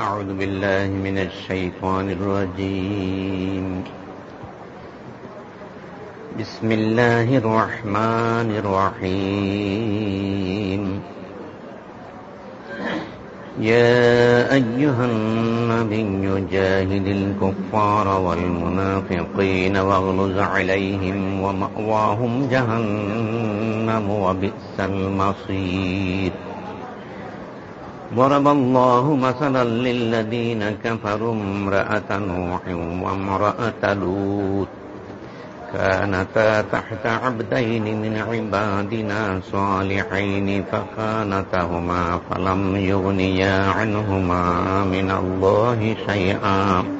أعوذ بالله من الشيطان الرجيم. بسم الله الرحمن الرحيم. يا أيها النبي جاهد الكفار والمنافقين واغلظ عليهم ومأواهم جهنم وبئس المصير. ضرب الله مثلا للذين كفروا امرأة نوح وامرأة لوط. كانتا تحت عبدين من عبادنا صالحين فخانتهما فلم يغنيا عنهما من الله شيئا.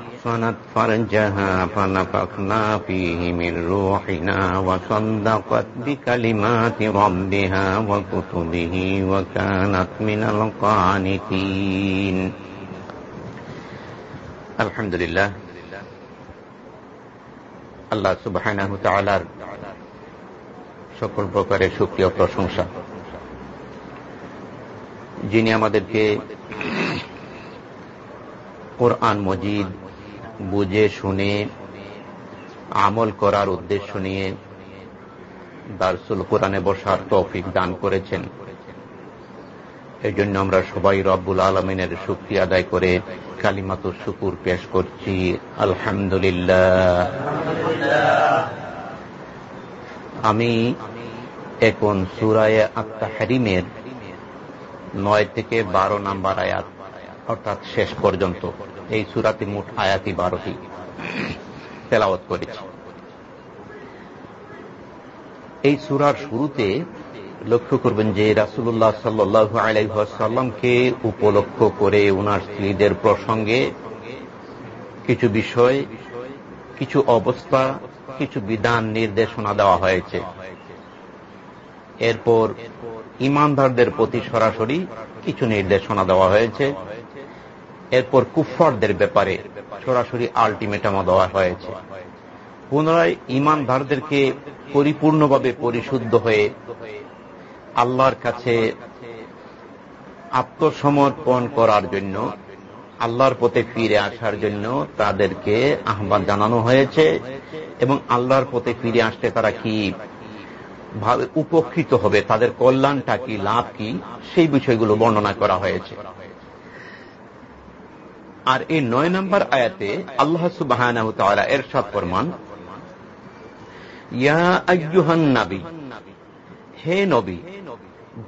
أحصنت فرجها فنفخنا فيه من روحنا وصدقت بكلمات ربها وكتبه وكانت من القانتين الحمد لله আল্লাহ সুবহানাহু তাআলার সকল প্রকারের শুকরিয়া প্রশংসা যিনি আমাদেরকে কোরআন মজিদ বুঝে শুনে, আমল করার উদ্দেশ্য নিয়ে দারসুল কোরআনে বসার তৌফিক দান করেছেন। এই জন্য আমরা সবাই রব্বুল আলমিনের শুক্তি আদায় করে কালিমাত শুকুর পেশ করছি। আলহামদুলিল্লাহ। আমি এখন সুরায় আত্মা হারিমের নয় থেকে বারো নাম্বার আয়াত, অর্থাৎ শেষ পর্যন্ত এই সুরাতে মোট আয়াতি বারোটি তেলাওয়াত করেছি। এই সুরার শুরুতে লক্ষ্য করবেন যে রাসুল্লাহ সাল্লু আলাইসাল্লামকে উপলক্ষ করে উনার স্ত্রীদের প্রসঙ্গে কিছু বিষয়, কিছু অবস্থা, কিছু বিধান নির্দেশনা দেওয়া হয়েছে। এরপর ইমানদারদের প্রতি সরাসরি কিছু নির্দেশনা দেওয়া হয়েছে। এরপর কুফারদের ব্যাপারে সরাসরি আলটিমেটামও দেওয়া হয়েছে। পুনরায় ইমানদারদেরকে পরিপূর্ণভাবে পরিশুদ্ধ হয়ে আল্লাহর কাছে আত্মসমর্পণ করার জন্য, আল্লাহর পথে ফিরে আসার জন্য তাদেরকে আহ্বান জানানো হয়েছে এবং আল্লাহর পথে ফিরে আসতে তারা কি ভাবে উপকৃত হবে, তাদের কল্যাণটা কি, লাভ কি, সেই বিষয়গুলো বর্ণনা করা হয়েছে। আর এই নয় নম্বর আয়াতে আল্লাহ সুবাহ এর সৎ প্রমাণ হে নবী,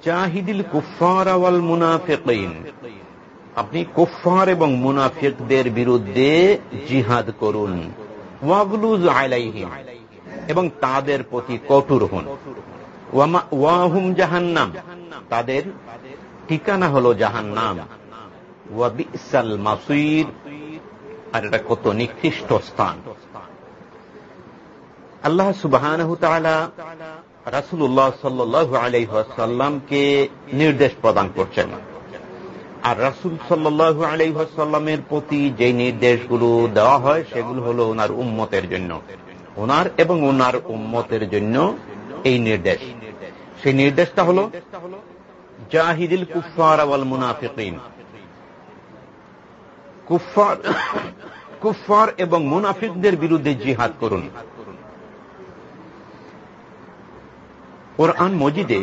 জাহিদিল কুফার আওয়াল মুনাফিকিন, আপনি কুফার এবং মুনাফিকদের বিরুদ্ধে জিহাদ করুন এবং তাদের প্রতি কঠোর হন ওয়াহুম জাহান্নাম, তাদের ঠিকানা হল জাহান্নাম। আর এটা কত নিকৃষ্ট স্থান। আল্লাহ সুবাহ রাসুল্লাহ সাল্লু আলাইসাল্লামকে নির্দেশ প্রদান করছেন। আর রাসুল সাল্লু আলাইসাল্লামের প্রতি যে নির্দেশগুলো দেওয়া হয়, সেগুলো হল ওনার উম্মতের জন্য। ওনার এবং ওনার উম্মতের জন্য এই নির্দেশ। সেই নির্দেশটা হল, জাহিদিল কুফার আওয়াল মুনাফিকিন। কুফার কুফার এবং মুনাফিকদের বিরুদ্ধে জিহাদ করুন। কোরআন মজিদে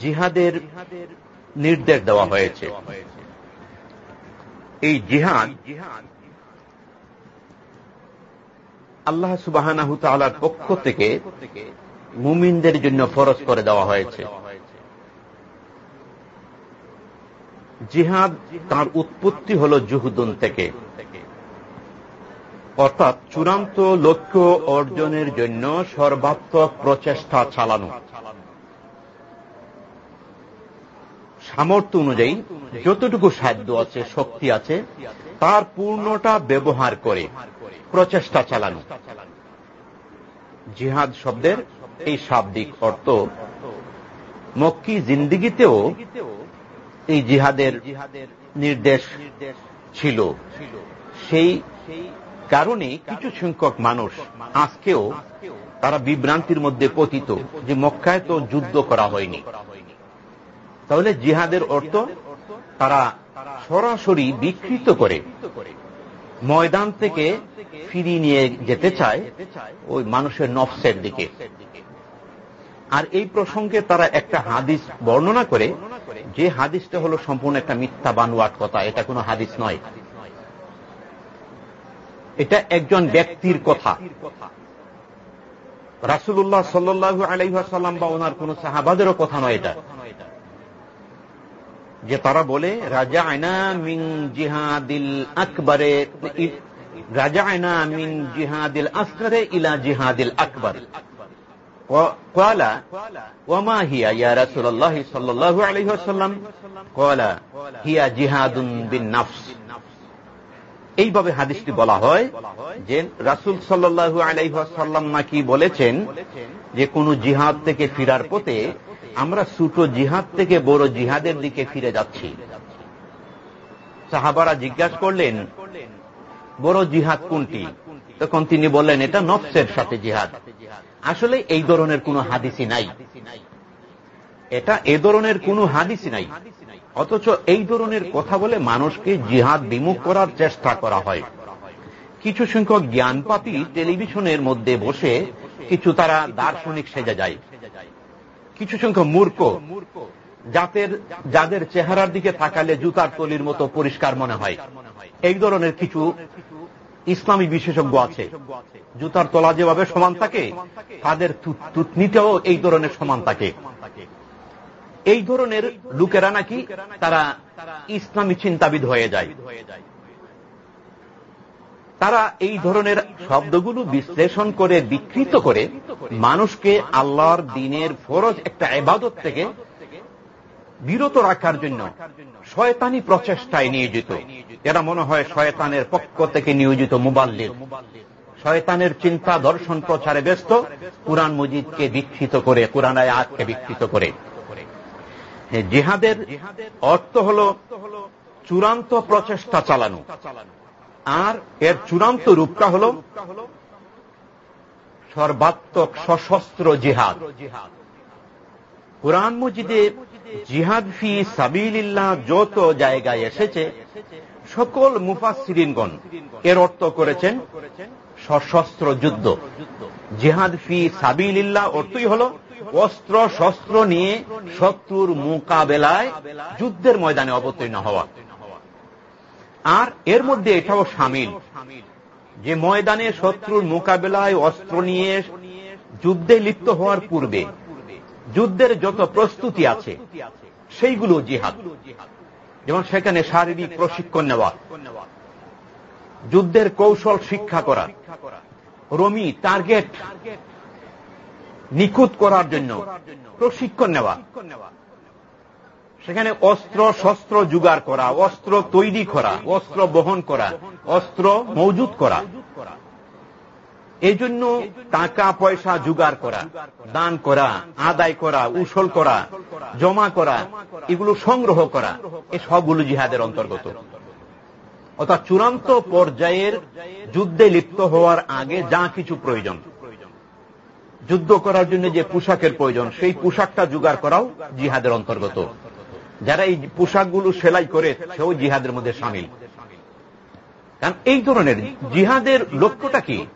জিহাদের নির্দেশ দেওয়া হয়েছে। এই জিহাদ আল্লাহ সুবাহ পক্ষ থেকে মুমিনদের জন্য ফরজ করে দেওয়া হয়েছে। জিহাদ তার উৎপত্তি হল জুহুদুন থেকে। অর্থাৎ চূড়ান্ত লক্ষ্য অর্জনের জন্য সর্বাত্মক প্রচেষ্টা চালানো। সামর্থ্য অনুযায়ী যতটুকু সাধ্য আছে, শক্তি আছে, তার পূর্ণটা ব্যবহার করে প্রচেষ্টা চালানো। জিহাদ শব্দের এই শাব্দিক অর্থ মক্কি জিন্দিগিতেও এই জিহাদের নির্দেশ ছিল। সেই কারণে কিছু সংখ্যক মানুষ আজকেও তারা বিভ্রান্তির মধ্যে পতিত যে মক্কায় তো যুদ্ধ করা হয়নি। তাহলে জিহাদের অর্থ তারা সরাসরি বিকৃত করে ময়দান থেকে ফিরিয়ে নিয়ে যেতে চায় ওই মানুষের নফসের দিকে। আর এই প্রসঙ্গে তারা একটা হাদিস বর্ণনা করে, যে হাদিসটা হলো সম্পূর্ণ একটা মিথ্যা বানুয়াট কথা, এটা কোনো হাদিস নয়। এটা একজন ব্যক্তির কথা। রাসুল্লাহ সাল্লু আলাইসাল্লাম বা ওনার কোন সাহাবাদেরও কথা নয় এটা। যে তারা বলে রাজা আয়না মিন জিহাদিল আকবরে রাজা আয়না মিন জিহাদিল আসকারে ইলা জিহাদিল আকবর। قال وما هي يا رسول الله صلى الله عليه وسلم قال هي جهاد بالنفس এইভাবে হাদিসটি বলা হয় যে রাসুল সাল্লু আলাইসাল্লাম নাকি বলেছেন যে কোন জিহাদ থেকে ফিরার পথে আমরা ছোট জিহাদ থেকে বড় জিহাদের দিকে ফিরে যাচ্ছি সাহাবারা জিজ্ঞাসা করলেন বড় জিহাদ কোনটি তখন তিনি বললেন এটা নফসের সাথে জিহাদ আসলে এই ধরনের কোন হাদিসই নাই। এটা এ ধরনের কোন হাদিসই নাই। অথচ এই ধরনের কথা বলে মানুষকে জিহাদ বিমুখ করার চেষ্টা করা হয়। কিছু সংখ্যক জ্ঞানপাতি টেলিভিশনের মধ্যে বসে কিছু তারা দার্শনিক সেজে যায়। কিছু সংখ্যক মূর্খ যাদের যাদের চেহারার দিকে তাকালে জুতার তলির মতো পরিষ্কার মনে হয়। এই ধরনের কিছু ইসলামী বিশেষজ্ঞ আছে। জুতার তলা যেভাবে সমান থাকে, তাদের তুতনিতেও এই ধরনের সমান থাকে। এই ধরনের লোকেরা নাকি তারা ইসলামী চিন্তাবিদ হয়ে যায়। তারা এই ধরনের শব্দগুলো বিশ্লেষণ করে, বিকৃত করে মানুষকে আল্লাহর দিনের ফরজ একটা এবাদত থেকে বিরত রাখার জন্য শয়তানি প্রচেষ্টায় নিয়োজিত। এরা মনে হয় শয়তানের পক্ষ থেকে নিয়োজিত মুবাল্লির শয়তানের চিন্তা দর্শন প্রচারে ব্যস্ত। কোরআন মজিদকে বিকৃত করে, কোরআন আয়াতকে বিকৃত করে। জিহাদের অর্থ হল চূড়ান্ত প্রচেষ্টা চালানো। আর এর চূড়ান্ত রূপটা হল সর্বাত্মক সশস্ত্র জিহাদ। কোরআন মজিদে জিহাদ ফি সাবিল্লাহ যত জায়গায় এসেছে, সকল মুফাসিরিনগণ এর অর্থ করেছেন সশস্ত্র যুদ্ধ। জিহাদ ফি সাবিল্লাহ অর্থই হল অস্ত্র, শস্ত্র নিয়ে শত্রুর মোকাবেলায় যুদ্ধের ময়দানে অবতীর্ণ হওয়া। আর এর মধ্যে এটাও সামিল যে ময়দানে শত্রুর মোকাবেলায় অস্ত্র নিয়ে যুদ্ধে লিপ্ত হওয়ার পূর্বে যুদ্ধের যত প্রস্তুতি আছে, সেইগুলো জিহাদ। যেমন সেখানে শারীরিক প্রশিক্ষণ নেওয়া, যুদ্ধের কৌশল শিক্ষা করা, রমি টার্গেট নিখুঁত করার জন্য প্রশিক্ষণ নেওয়া, সেখানে অস্ত্র, শস্ত্র জোগাড় করা, অস্ত্র তৈরি করা, অস্ত্র বহন করা, অস্ত্র মজুদ করা এই জন্য টাকা, পয়সা জোগাড় করা, দান করা, আদায় করা, উসল করা, জমা করা, এগুলো সংগ্রহ করা, এ সবগুলো জিহাদের অন্তর্গত। অর্থাৎ চূড়ান্ত পর্যায়ের যুদ্ধে লিপ্ত হওয়ার আগে যা কিছু প্রয়োজন। যুদ্ধ করার জন্য যে পোশাকের প্রয়োজন, সেই পোশাকটা জোগাড় করাও জিহাদের অন্তর্গত। যারা এই পোশাকগুলো সেলাই করে, সেও জিহাদের মধ্যে সামিল। কারণ এই ধরনের জিহাদের লক্ষ্যটা কি?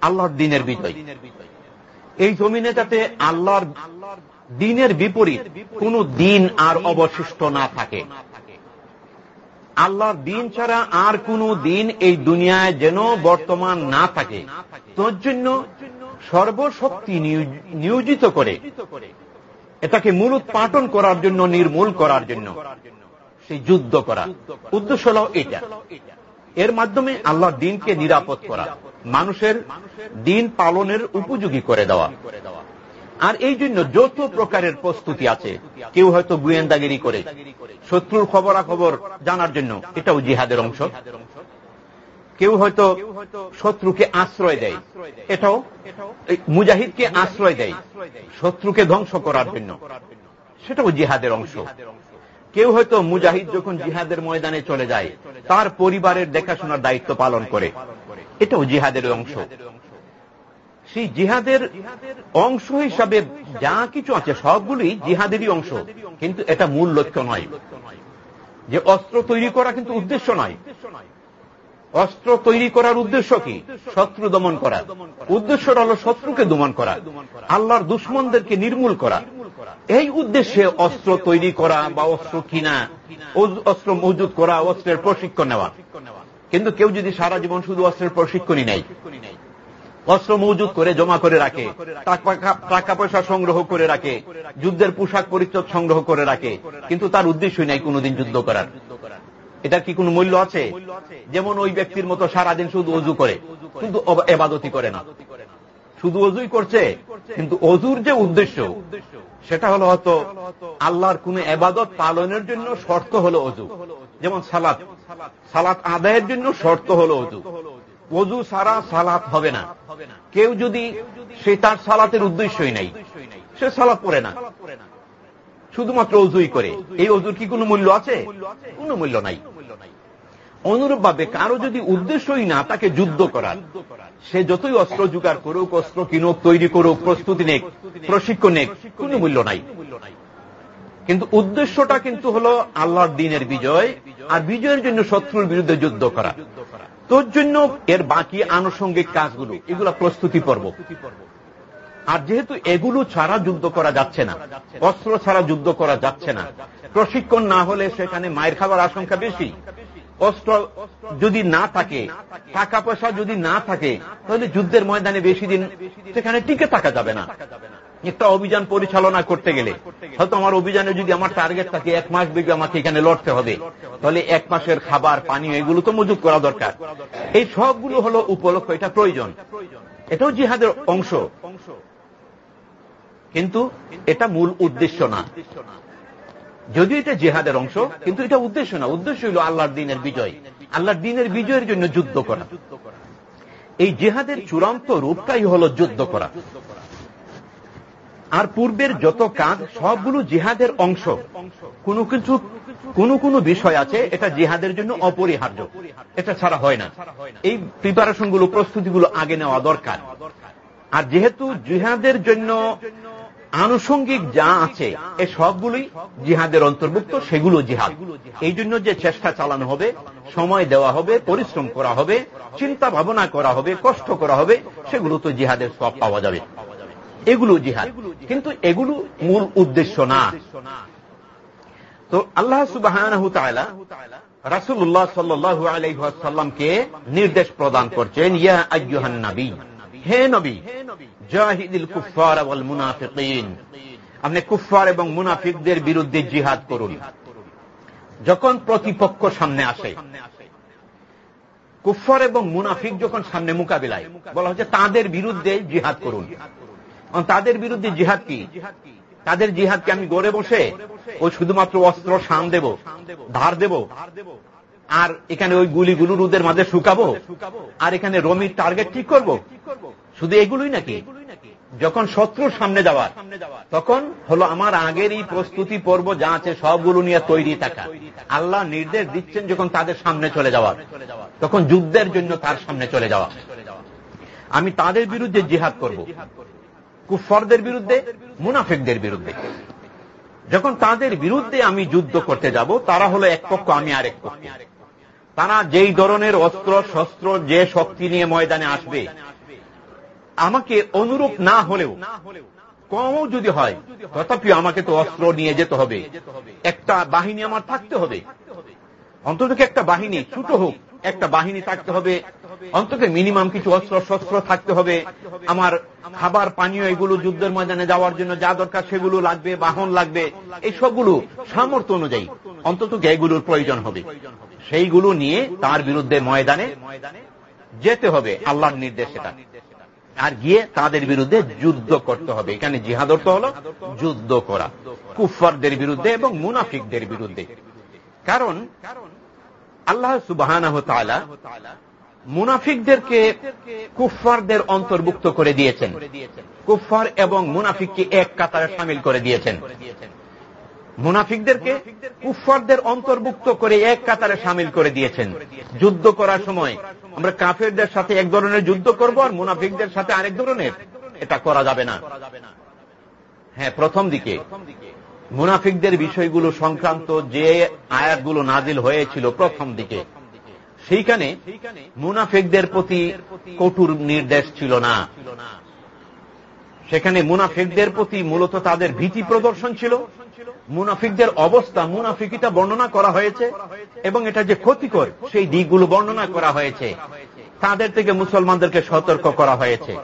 আল্লাহর দিনের বিজয় এই জমিনে যাতে আল্লাহর দিনের বিপরীত কোন দিন আর অবশিষ্ট না থাকে। আল্লাহর দিন ছাড়া আর কোন দিন এই দুনিয়ায় যেন বর্তমান না থাকে। তোর জন্য সর্বশক্তি নিয়োজিত করে। এটাকে মূল উৎপাটন করার জন্য, নির্মূল করার জন্য। সেই যুদ্ধ করা। উদ্দেশ্য হল এটা। এর মাধ্যমে আল্লাহর দিনকে নিরাপদ করা। মানুষের দিন পালনের উপযোগী করে দেওয়া। আর এই জন্য যত প্রকারের প্রস্তুতি আছে। কেউ হয়তো গোয়েন্দাগিরি করে। শত্রুর খবরাখবর জানার জন্য এটাও জিহাদের অংশ। কেউ হয়তো শত্রুকে আশ্রয় দেয়। এটাও মুজাহিদকে আশ্রয় দেয়। শত্রুকে ধ্বংস করার জন্য। সেটাও জিহাদের অংশ। কেউ হয়তো মুজাহিদ যখন জিহাদের ময়দানে চলে যায়, তার পরিবারের দেখাশোনার দায়িত্ব পালন করে। এটাও জিহাদের অংশ। সেই জিহাদের অংশ হিসাবে যা কিছু আছে সবগুলি জিহাদেরই অংশ। কিন্তু এটা মূল লক্ষ্য নয়। যে অস্ত্র তৈরি করা কিন্তু উদ্দেশ্য নয়। অস্ত্র তৈরি করার উদ্দেশ্য কি? শত্রু দমন করা। উদ্দেশ্যটা হল শত্রুকে দমন করা। আল্লাহর দুশ্মনদেরকে নির্মূল করা। এই উদ্দেশ্যে অস্ত্র তৈরি করা বা অস্ত্র কিনা অস্ত্র মজুদ করা, অস্ত্রের প্রশিক্ষণ নেওয়া। কিন্তু কেউ যদি সারা জীবন শুধু অস্ত্রের প্রশিক্ষণই নেই অস্ত্র মজুদ করে জমা করে রাখে, টাকা পয়সা সংগ্রহ করে রাখে, যুদ্ধের পোশাক পরিচ্ছদ সংগ্রহ করে রাখে, কিন্তু তার উদ্দেশ্যই নাই কোনোদিন যুদ্ধ করার। এটার কি কোন মূল্য আছে? যেমন ওই ব্যক্তির মতো সারাদিন শুধু অজু করে কিন্তু এবাদতি করে না। শুধু অজুই করছে, কিন্তু অজুর যে উদ্দেশ্য সেটা হলো হয়তো আল্লাহর কোন এবাদত পালনের জন্য শর্ত হলো অজু যেমন সালাত। সালাত আদায়ের জন্য শর্ত হলো অজু অজু সারা সালাত হবে না। কেউ যদি সে তার সালাতের উদ্দেশ্যই নাই, সে সালাত পড়ে না। শুধুমাত্র অজুই করে। এই অজুর কি কোনো মূল্য আছে? কোনো মূল্য নাই। অনুরূপ ভাবে কারও যদি উদ্দেশ্যই না তাকে যুদ্ধ করার, সে যতই অস্ত্র জোগাড় করুক, অস্ত্র কিনুক, তৈরি করুক, প্রস্তুতি নেক, প্রশিক্ষণ নেক, কোন মূল্য নাই। কিন্তু উদ্দেশ্যটা কিন্তু হল আল্লাহর দিনের বিজয় আর বিজয়ের জন্য শত্রুর বিরুদ্ধে যুদ্ধ করা। তোর জন্য এর বাকি আনুষঙ্গিক কাজগুলো, এগুলো প্রস্তুতি পর্ব। আর যেহেতু এগুলো ছাড়া যুদ্ধ করা যাচ্ছে না, অস্ত্র ছাড়া যুদ্ধ করা যাচ্ছে না, প্রশিক্ষণ না হলে সেখানে মায়ের খাবার আশঙ্কা বেশি। অস্ত্র যদি না থাকে টাকা পয়সা যদি না থাকে, তাহলে যুদ্ধের ময়দানে বেশি দিন সেখানে টিকে থাকা যাবে না। একটা অভিযান পরিচালনা করতে গেলে, হয়তো আমার অভিযানে যদি আমার টার্গেট থাকে, এক মাস বেগে আমাকে এখানে লড়তে হবে, তাহলে এক মাসের খাবার পানি এগুলো তো মজুত করা দরকার। এই সবগুলো হলো উপলক্ষ, এটা প্রয়োজন। এটাও জিহাদের অংশ। কিন্তু এটা মূল উদ্দেশ্য না। যদিও এটা জেহাদের অংশ, কিন্তু এটা উদ্দেশ্য না। উদ্দেশ্য হল আল্লাহর দিনের বিজয়। আল্লাহর দিনের বিজয়ের জন্য যুদ্ধ করা। এই জেহাদের চূড়ান্ত রূপটাই হল যুদ্ধ করা। আর পূর্বের যত কাজ, সবগুলো জিহাদের অংশ। কোন কিছু, কোন কোন বিষয় আছে, এটা জিহাদের জন্য অপরিহার্য। এটা ছাড়া হয় না। এই প্রিপারেশনগুলো, প্রস্তুতিগুলো আগে নেওয়া দরকার। আর যেহেতু জিহাদের জন্য আনুষঙ্গিক যা আছে, এ সবগুলোই জিহাদের অন্তর্ভুক্ত, সেগুলো জিহাদ। এই জন্য যে চেষ্টা চালানো হবে, সময় দেওয়া হবে, পরিশ্রম করা হবে, চিন্তা ভাবনা করা হবে, কষ্ট করা হবে, সেগুলো তো জিহাদের সব পাওয়া যাবে। এগুলো জিহাদ। কিন্তু এগুলো মূল উদ্দেশ্য না। তো আল্লাহ সুবাহ রাসুল্লাহ সাল্লু আলাইসাল্লামকে নির্দেশ প্রদান করছেন, ইয়া আজ্ঞান নবী। হে নবী, জাহিদুল কুফার এবং মুনাফিকিন। আপনি কুফার এবং মুনাফিকদের বিরুদ্ধে জিহাদ করুন। যখন প্রতিপক্ষ সামনে আসে কুফার এবং মুনাফিক যখন সামনে মোকাবিলায়, বলা হচ্ছে তাদের বিরুদ্ধে জিহাদ করুন। তাদের বিরুদ্ধে জিহাদ কি? তাদের জিহাদকে আমি গড়ে বসে ওই শুধুমাত্র অস্ত্র সাম দেব, ধার দেব আর এখানে ওই গুলিগুলো রুদের মাঝে শুকাবো? আর এখানে রমির টার্গেট ঠিক করব? শুধু এগুলোই নাকি? যখন শত্রুর সামনে যাওয়ার তখন হলো আমার আগের এই প্রস্তুতি পর্ব যা আছে সবগুলো নিয়ে তৈরি থাকা। আল্লাহ নির্দেশ দিচ্ছেন যখন তাদের সামনে চলে যাওয়ার। তখন যুদ্ধের জন্য তার সামনে চলে যাওয়া। আমি তাদের বিরুদ্ধে জিহাদ করব। কুফরদের বিরুদ্ধে। মুনাফেকদের বিরুদ্ধে। যখন তাদের বিরুদ্ধে আমি যুদ্ধ করতে যাব তারা হলো এক পক্ষ আমি আরেক পক্ষ। তারা যেই ধরনের অস্ত্র, শস্ত্র, যে শক্তি নিয়ে ময়দানে আসবে, আমাকে অনুরূপ না হলেও কমও যদি হয় তথাপি আমাকে তো অস্ত্র নিয়ে যেতে হবে। একটা বাহিনী আমার থাকতে হবে। অন্তত একটা বাহিনী ছোট হোক, একটা বাহিনী থাকতে হবে। অন্তত মিনিমাম কিছু অস্ত্র, শস্ত্র থাকতে হবে। আমার খাবার, পানীয়, এগুলো যুদ্ধের ময়দানে যাওয়ার জন্য যা দরকার সেগুলো লাগবে, বাহন লাগবে, এই সবগুলো সামর্থ্য অনুযায়ী। অন্তত এগুলোর প্রয়োজন হবে। সেইগুলো নিয়ে তার বিরুদ্ধে ময়দানে যেতে হবে, আল্লাহর নির্দেশ আর গিয়ে তাদের বিরুদ্ধে যুদ্ধ করতে হবে। এখানে জিহাদ অর্থ হল যুদ্ধ করা। কুফারদের বিরুদ্ধে এবং মুনাফিকদের বিরুদ্ধে। কারণ আল্লাহ সুবাহ মুনাফিকদেরকে কুফফারদের অন্তর্ভুক্ত করে দিয়েছেন। কুফফার এবং মুনাফিককে এক কাতারে সামিল করে দিয়েছেন। মুনাফিকদেরকে কুফফারদের অন্তর্ভুক্ত করে এক কাতারে সামিল করে দিয়েছেন। যুদ্ধ করার সময় আমরা কাফেরদের সাথে এক ধরনের যুদ্ধ করব আর মুনাফিকদের সাথে আরেক ধরনের। এটা করা যাবে না। হ্যাঁ প্রথম দিকে মুনাফিকদের বিষয়গুলো সংক্রান্ত যে আয়াতগুলো নাজিল হয়েছিল প্রথম দিকে, সেইখানে মুনাফিকদের প্রতি কঠোর নির্দেশ ছিল না। সেখানে মুনাফিকদের প্রতি মূলত তাদের ভীতি প্রদর্শন ছিল। মুনাফিকদের অবস্থা মুনাফিকিটা বর্ণনা করা হয়েছে এবং এটা যে ক্ষতিকর, সেই দিকগুলো বর্ণনা করা হয়েছে। তাদের থেকে মুসলমানদেরকে সতর্ক করা হয়েছে।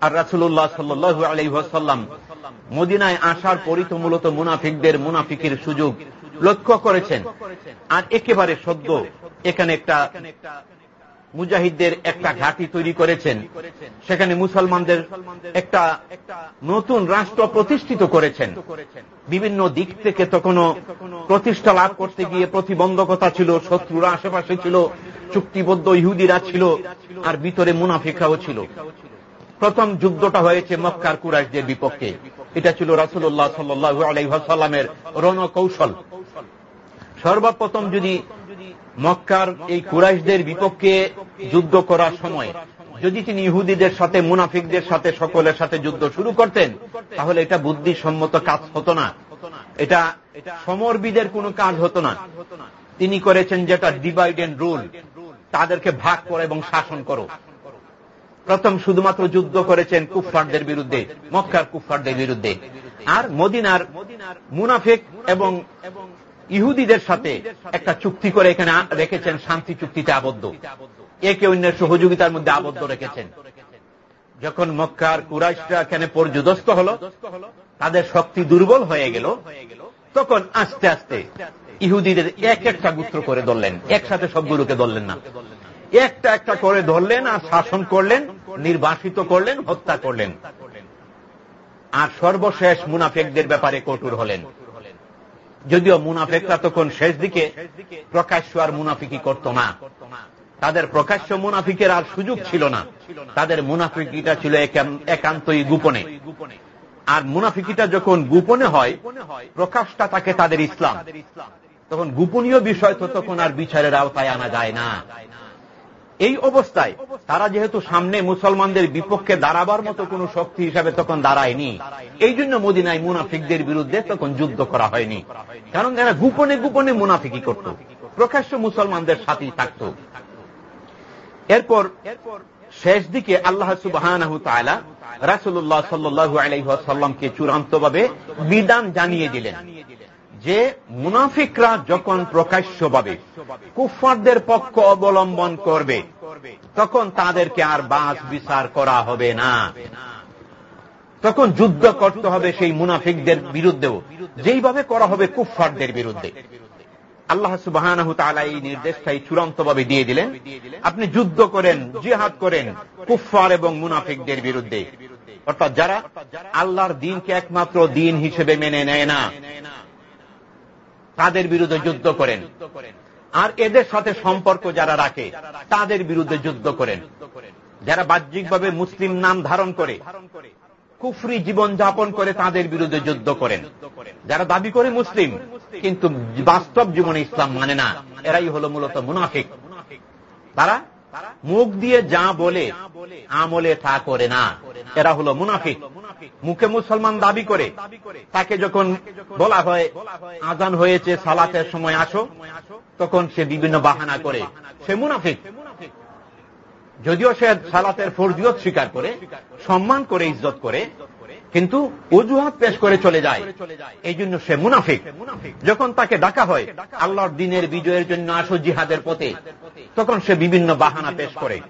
আর রাসুল্লাহ সাল্লু আলহাসাল্লাম মদিনায় আসার পরিত মূলত মুনাফিকদের মুনাফিকের সুযোগ লক্ষ্য করেছেন। আর একেবারে সদ্য এখানে একটা মুজাহিদদের একটা ঘাঁটি তৈরি করেছেন। সেখানে মুসলমানদের একটা নতুন রাষ্ট্র প্রতিষ্ঠিত করেছেন। বিভিন্ন দিক থেকে তখনও প্রতিষ্ঠা লাভ করতে গিয়ে প্রতিবন্ধকতা ছিল, শত্রুরা আশেপাশে ছিল, চুক্তিবদ্ধ ইহুদিরা ছিল, আর ভিতরে মুনাফিকাও ছিল। প্রথম যুদ্ধটা হয়েছে মক্কার কুরাইশদের বিপক্ষে। এটা ছিল রাসুল্লাহ সাল্লু আলাইসাল্লামের রণকৌশল। সর্বপ্রথম যদি মক্কার এই কুরাইশদের বিপক্ষে যুদ্ধ করার সময়, যদি তিনি ইহুদিদের সাথে, মুনাফিকদের সাথে, সকলের সাথে যুদ্ধ শুরু করতেন, তাহলে এটা বুদ্ধিসম্মত কাজ হতো না। এটা সমরবিদের কোনো কাজ হতো না। তিনি করেছেন যেটা ডিভাইড এন্ড রুল তাদেরকে ভাগ করো এবং শাসন করো। প্রথম শুধুমাত্র যুদ্ধ করেছেন কুফফারদের বিরুদ্ধে, মক্কার কুফফারদের বিরুদ্ধে। আর মদিনার মুনাফেক এবং ইহুদিদের সাথে একটা চুক্তি করে এখানে রেখেছেন, শান্তি চুক্তিতে আবদ্ধ। একে অন্যের সহযোগিতার মধ্যে আবদ্ধ রেখেছেন। যখন মক্কার কুরাইশরা এখানে পর্যদস্ত হল, তাদের শক্তি দুর্বল হয়ে গেল, তখন আস্তে আস্তে ইহুদিদের এক একটা গুত্র করে ধরলেন। একসাথে সবগুলোকে ধরলেন না। একটা একটা করে ধরলেন আর শাসন করলেন, নির্বাসিত করলেন, হত্যা করলেন। আর সর্বশেষ মুনাফেকদের ব্যাপারে কঠোর হলেন। যদিও মুনাফেকরা তখন শেষ দিকে প্রকাশ্য আর মুনাফিকি করত না। তাদের প্রকাশ্য মুনাফিকের আর সুযোগ ছিল না। তাদের মুনাফিকিটা ছিল একান্তই গোপনে। আর মুনাফিকিটা যখন গোপনে হয়, প্রকাশটা থাকে তাদের ইসলাম। তখন গোপনীয় বিষয় তো তখন আর বিচারের আওতায় আনা যায় না। এই অবস্থায় তারা যেহেতু সামনে মুসলমানদের বিপক্ষে দাঁড়াবার মতো কোন শক্তি হিসাবে তখন দাঁড়ায়নি। এই জন্য মদিনায় মুনাফিকদের বিরুদ্ধে তখন যুদ্ধ করা হয়নি। কারণ তারা গোপনে গোপনে মুনাফিকি করত। প্রকাশ্য মুসলমানদের সাথেই থাকত। এরপর শেষ দিকে আল্লাহ সুবাহ রাসুল্লাহ সাল্লু আলাইসাল্লামকে চূড়ান্তভাবে বিধান জানিয়ে দিলেন। যে মুনাফিকরা যখন প্রকাশ্যভাবে কুফারদের পক্ষ অবলম্বন করবে, তখন তাদেরকে আর বাস বিচার করা হবে না। তখন যুদ্ধ করতে হবে সেই মুনাফিকদের বিরুদ্ধেও, যেইভাবে করা হবে কুফফারদের বিরুদ্ধে। আল্লাহ সুবাহ এই নির্দেশটাই চূড়ান্তভাবে দিয়ে দিলেন। আপনি যুদ্ধ করেন, জিহাদ করেন, কুফফার এবং মুনাফিকদের বিরুদ্ধে। অর্থাৎ যারা আল্লাহর দিনকে একমাত্র দিন হিসেবে মেনে নেয় না তাদের বিরুদ্ধে যুদ্ধ করেন। আর এদের সাথে সম্পর্ক যারা রাখে, তাদের বিরুদ্ধে যুদ্ধ করেন। যারা বাহ্যিকভাবে মুসলিম নাম ধারণ করে, কুফরি জীবন যাপন করে তাদের বিরুদ্ধে যুদ্ধ করেন। যারা দাবি করে মুসলিম, কিন্তু বাস্তব জীবনে ইসলাম মানে না। এরাই হল মূলত মুনাফিক। তারা মুখ দিয়ে যা বলে, আমলে তা করে না। এরা হলো মুনাফিক। মুখে মুসলমান দাবি করে, তাকে যখন বলা হয়, আজান হয়েছে, সালাতের সময় আসো, তখন সে বিভিন্ন বাহানা করে। সে মুনাফিক। যদিও সে সালাতের ফরজিয়ত স্বীকার করে, সম্মান করে, ইজ্জত করে, কিন্তু অজুহাত পেশ করে চলে যায়। এই জন্য সে মুনাফিক। যখন তাকে ডাকা হয়, আল্লাহর দিনের বিজয়ের জন্য আসো জিহাদের পথে, তখন সে বিভিন্ন বাহানা পেশ করে।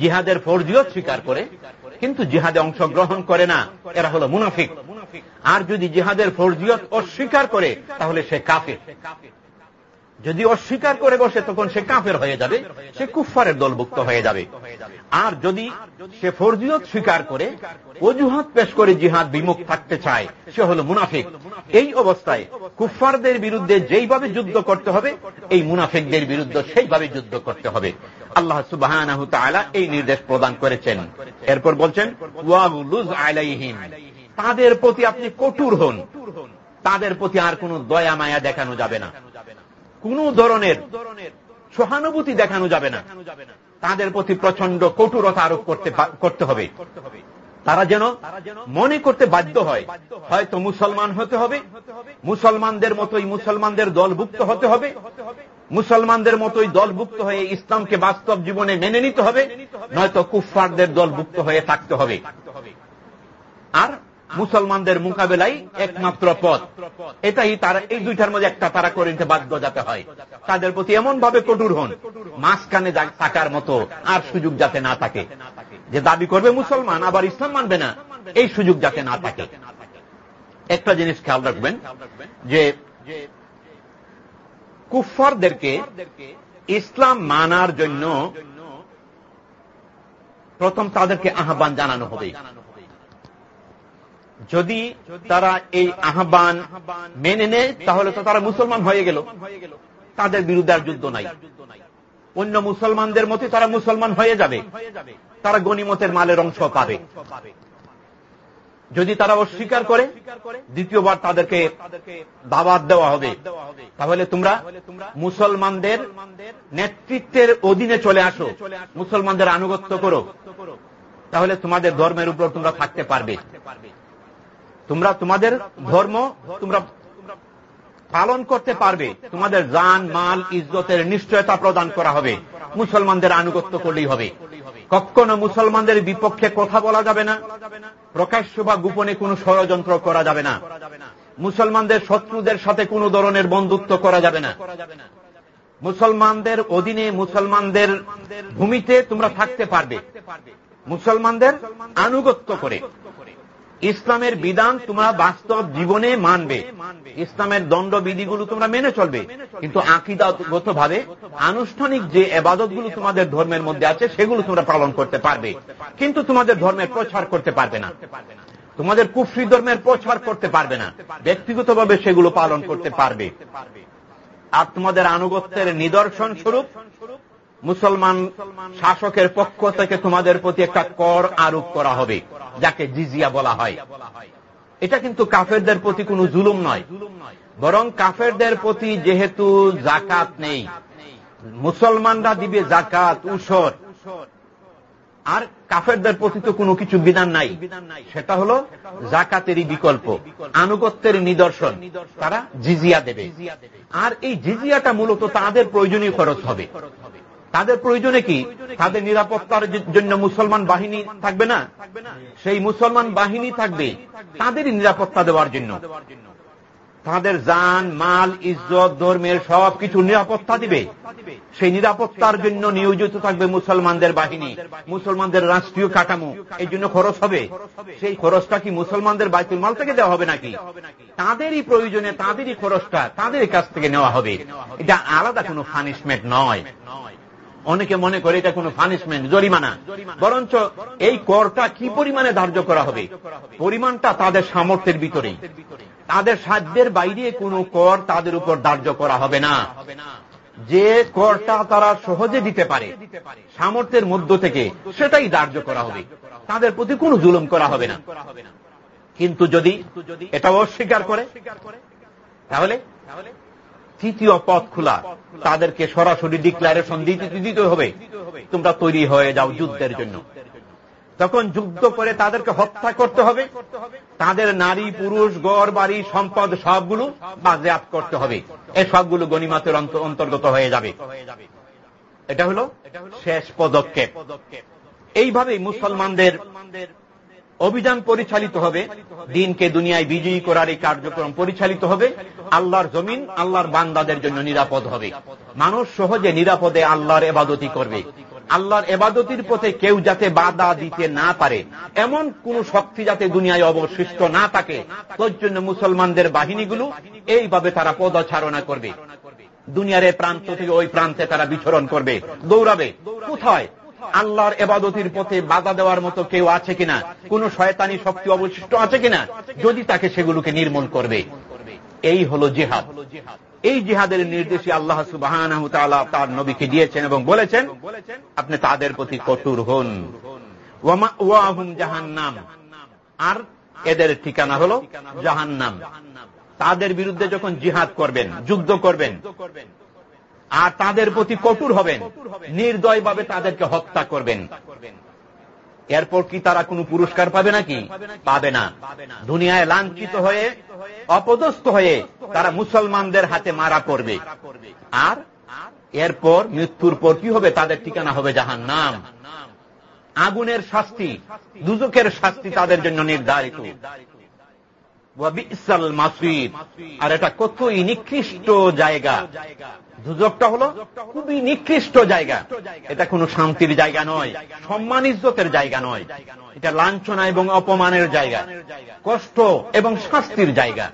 জিহাদের ফরজিয়ত স্বীকার করে কিন্তু জিহাদে অংশগ্রহণ করে না। এরা হলো মুনাফিক। আর যদি জিহাদের ফরজিয়ত অস্বীকার করে, তাহলে সে কাফের। যদি অস্বীকার করে বসে, তখন সে কাফের হয়ে যাবে, সে কুফারের দলভুক্ত হয়ে যাবে। আর যদি সে ফরজিয়ত স্বীকার করে অজুহাত পেশ করে জিহাদ বিমুখ থাকতে চায়। সে হল মুনাফিক। এই অবস্থায় কুফারদের বিরুদ্ধে যেইভাবে যুদ্ধ করতে হবে, এই মুনাফিকদের বিরুদ্ধে সেইভাবে যুদ্ধ করতে হবে। আল্লাহ সুবাহ এই নির্দেশ প্রদান করেছেন। এরপর বলছেন তাদের প্রতি আপনি কঠোর হন। তাদের প্রতি আর কোন দয়া মায়া দেখানো যাবে না। কোন ধরনের সহানুভূতি দেখানো যাবে না। তাদের প্রতি প্রচণ্ড কঠোরতা আরোপ করতে হবে। তারা যেন মনে করতে বাধ্য হয়। হয়তো মুসলমান হতে হবে, মুসলমানদের মতোই মুসলমানদের দলভুক্ত হতে হবে, মুসলমানদের মতোই দলভুক্ত হয়ে ইসলামকে বাস্তব জীবনে মেনে নিতে হবে, নয়তো কুফফারদের দলভুক্ত হয়ে থাকতে হবে। আর মুসলমানদের মোকাবেলাই একমাত্র পথ। এটাই তারা, এই দুইটার মধ্যে একটা তারা করে নিতে বাধ্য যাতে হয়। তাদের প্রতি এমন ভাবে কঠোর হন, মাঝখানে থাকার মতো আর সুযোগ যাতে না থাকে। যে দাবি করবে মুসলমান, আবার ইসলাম মানবে না, এই সুযোগ যাতে না থাকে। একটা জিনিস খেয়াল রাখবেন, যে কুফারদেরকে ইসলাম মানার জন্য প্রথম তাদেরকে আহ্বান জানানো হবে। যদি তারা এই আহ্বান মেনে নেয়, তাহলে তো তারা মুসলমান হয়ে গেল। তাদের বিরুদ্ধে আর যুদ্ধ নাই। অন্য মুসলমানদের মতে তারা মুসলমান হয়ে যাবে। তারা গণিমতের মালের অংশ পাবে। যদি তারা অস্বীকার করে, দ্বিতীয়বার তাদেরকে দাবাত দেওয়া হবে। তাহলে তোমরা মুসলমানদের নেতৃত্বের অধীনে চলে আসো। মুসলমানদের আনুগত্য করো। তাহলে তোমাদের ধর্মের উপর তোমরা থাকতে পারবে। তোমরা তোমাদের ধর্ম, তোমরা পালন করতে পারবে, তোমাদের জান, মাল, ইজ্জতের নিশ্চয়তা প্রদান করা হবে। মুসলমানদের আনুগত্য করলেই হবে। কখনো মুসলমানদের বিপক্ষে কথা বলা যাবে না। প্রকাশ্য বা গোপনে কোনো ষড়যন্ত্র করা যাবে না। মুসলমানদের শত্রুদের সাথে কোনো ধরনের বন্ধুত্ব করা যাবে না। মুসলমানদের অধীনে মুসলমানদের ভূমিতে তোমরা থাকতে পারবে। মুসলমানদের আনুগত্য করে। ইসলামের বিধান তোমরা বাস্তব জীবনে মানবে। ইসলামের দণ্ডবিধিগুলো তোমরা মেনে চলবে। কিন্তু আকিদাগত ভাবে আনুষ্ঠানিক যে এবাদতগুলো তোমাদের ধর্মের মধ্যে আছে, সেগুলো তোমরা পালন করতে পারবে। কিন্তু তোমাদের ধর্মের প্রচার করতে পারবে না। তোমাদের কুফরি ধর্মের প্রচার করতে পারবে না। ব্যক্তিগতভাবে সেগুলো পালন করতে পারবে। আর তোমাদের আনুগত্যের নিদর্শন স্বরূপ মুসলমান শাসকের পক্ষ থেকে তোমাদের প্রতি একটা কর আরোপ করা হবে, যাকে জিজিয়া বলা হয়। এটা কিন্তু কাফেরদের প্রতি কোনো জুলুম নয়, বরং কাফেরদের প্রতি যেহেতু জাকাত নেই, মুসলমানরা দিবে জাকাত, উসর। আর কাফেরদের প্রতি তো কোনো কিছু বিধান নাই, সেটা হল জাকাতেরই বিকল্প, আনুগত্যের নিদর্শন, তারা জিজিয়া দেবে। আর এই জিজিয়াটা মূলত তাদের প্রয়োজনীয় খরচ হবে। তাদের প্রয়োজনে কি? তাদের নিরাপত্তার জন্য মুসলমান বাহিনী থাকবে না? সেই মুসলমান বাহিনী থাকবে তাদেরই নিরাপত্তা দেওয়ার জন্য। তাদের যান মাল, ইজ্জত, ধর্মের সব কিছু নিরাপত্তা দিবে। সেই নিরাপত্তার জন্য নিয়োজিত থাকবে মুসলমানদের বাহিনী। মুসলমানদের রাষ্ট্রীয় কাঠামো এই জন্য খরচ হবে। সেই খরচটা কি মুসলমানদের বাইতুল মাল থেকে দেওয়া হবে নাকি? তাদেরই প্রয়োজনে তাদেরই খরচটা তাদের কাছ থেকে নেওয়া হবে। এটা আলাদা কোনো পানিশমেন্ট নয়। অনেকে মনে করে এটা কোনো পানিশমেন্ট জরিমানা। বরঞ্চ এই করটা কি পরিমাণে ধার্য করা হবে? পরিমাণটা তাদের সামর্থ্যের ভিতরেই। তাদের সাধ্যের বাইরে কোনো কর তাদের উপর ধার্য করা হবে না। যে করটা তারা সহজে দিতে পারে, সামর্থ্যের মধ্য থেকে সেটাই ধার্য করা হবে। তাদের প্রতি কোনো জুলুম করা হবে না। কিন্তু যদি এটা অস্বীকার করে, তাহলে তৃতীয় পথ খোলা। তাদেরকে সরাসরি ডিক্লারেশন দিতে হবে। তোমরা তৈরি হয়ে যাও যুদ্ধের জন্য। তখন যুদ্ধ করে তাদেরকে হত্যা করতে হবে। তাদের নারী, পুরুষ গড় বাড়ি, সম্পদ সবগুলো বাজেয়াত করতে হবে। এই সবগুলো গণিমাতের অন্তর্গত হয়ে যাবে। এটা হল শেষ পদক্ষেপ। এইভাবেই মুসলমানদের অভিযান পরিচালিত হবে, দিনকে দুনিয়ায় বিজয়ী করার এই কার্যক্রম পরিচালিত হবে, আল্লাহর জমিন আল্লাহর বান্দাদের জন্য নিরাপদ হবে। মানুষ সহজে নিরাপদে আল্লাহর এবাদতি করবে। আল্লাহর এবাদতির পথে কেউ যাতে বাধা দিতে না পারে, এমন কোন শক্তি যাতে দুনিয়ায় অবশিষ্ট না থাকে তোর জন্য মুসলমানদের বাহিনীগুলো এইভাবে তারা পদচারণা করবে। দুনিয়ার প্রান্ত থেকে ওই প্রান্তে তারা বিচরণ করবে, দৌড়াবে। কোথায়? আল্লাহর এবাদতির পথে বাধা দেওয়ার মতো কেউ আছে কিনা? কোন শয়তানি শক্তি অবশিষ্ট আছে কিনা? যদি তাকে সেগুলোকে নির্মূল করবে। এই হল জিহাদ। এই জিহাদের নির্দেশে আল্লাহ সুবাহ তার নবীকে দিয়েছেন এবং বলেছেন, আপনি তাদের প্রতি কঠোর হন। ওয়াহুম জাহান্নাম। আর এদের ঠিকানা হল জাহান্নাম। তাদের বিরুদ্ধে যখন জিহাদ করবেন, যুদ্ধ করবেন আর তাদের প্রতি কঠোর হবেন। নির্দয়ভাবে তাদেরকে হত্যা করবেন। এরপর কি তারা কোনো পুরস্কার পাবে নাকি? পাবে না। দুনিয়ায় লাঞ্ছিত হয়ে, অপদস্থ হয়ে তারা মুসলমানদের হাতে মারা পড়বে। আর এরপর মৃত্যুর পর কি হবে? তাদের ঠিকানা হবে জাহান নাম আগুনের শাস্তি দুজকের শাস্তি তাদের জন্য নির্ধারিত। আর এটা কতই নিকৃষ্ট জায়গা দুজকটা হলো খুবই নিকৃষ্ট জায়গা এটা কোনো শান্তির জায়গা নয় সম্মান ইজ্জতের জায়গা নয় এটা লাঞ্ছনা এবং অপমানের জায়গা কষ্ট এবং শাস্তির জায়গা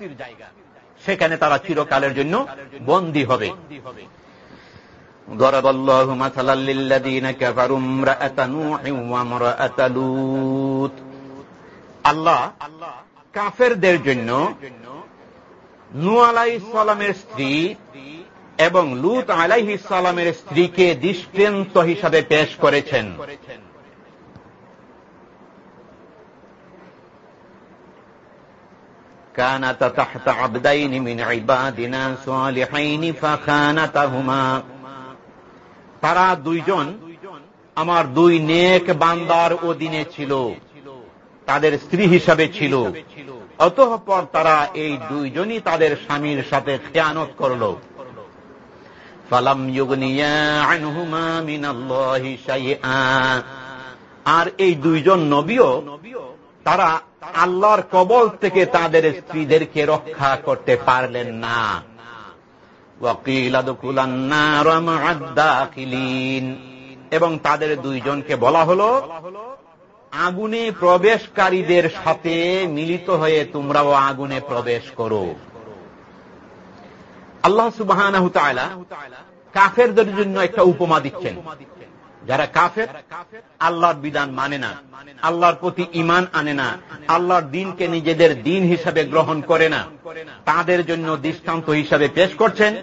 সেখানে তারা চিরকালের জন্য বন্দী হবে ضرب الله مثلا للذين كفروا امرأة نوح وامرأة لوط আল্লাহ কাফেরদের জন্য নু আলাই সালামের স্ত্রী এবং লুত আলাইহি সালামের স্ত্রীকে দৃষ্টান্ত হিসাবে পেশ করেছেন كانت تحت عبدين من عبادنا صالحين فخانتهما তারা দুইজন আমার দুই নেক বান্দার অধীনে ছিল তাদের স্ত্রী হিসাবে ছিল। অতঃপর তারা এই দুইজনই তাদের স্বামীর সাথে খেয়ানত করল। ফালাম আর এই দুইজন নবীও, তারা আল্লাহর কবল থেকে তাদের স্ত্রীদেরকে রক্ষা করতে পারলেন না। এবং তাদের দুইজনকে বলা হল আগুনে প্রবেশকারীদের সাথে মিলিত হয়ে তোমরাও আগুনে প্রবেশ করো। আল্লাহ সুবাহ কাফেরদের জন্য একটা উপমা দিচ্ছেন। যারা কাফের, আল্লাহর বিধান মানে না, আল্লাহর প্রতি ইমান আনে না, আল্লাহর দিনকে নিজেদের দিন হিসাবে গ্রহণ করে না, তাদের জন্য দৃষ্টান্ত হিসাবে পেশ করছেন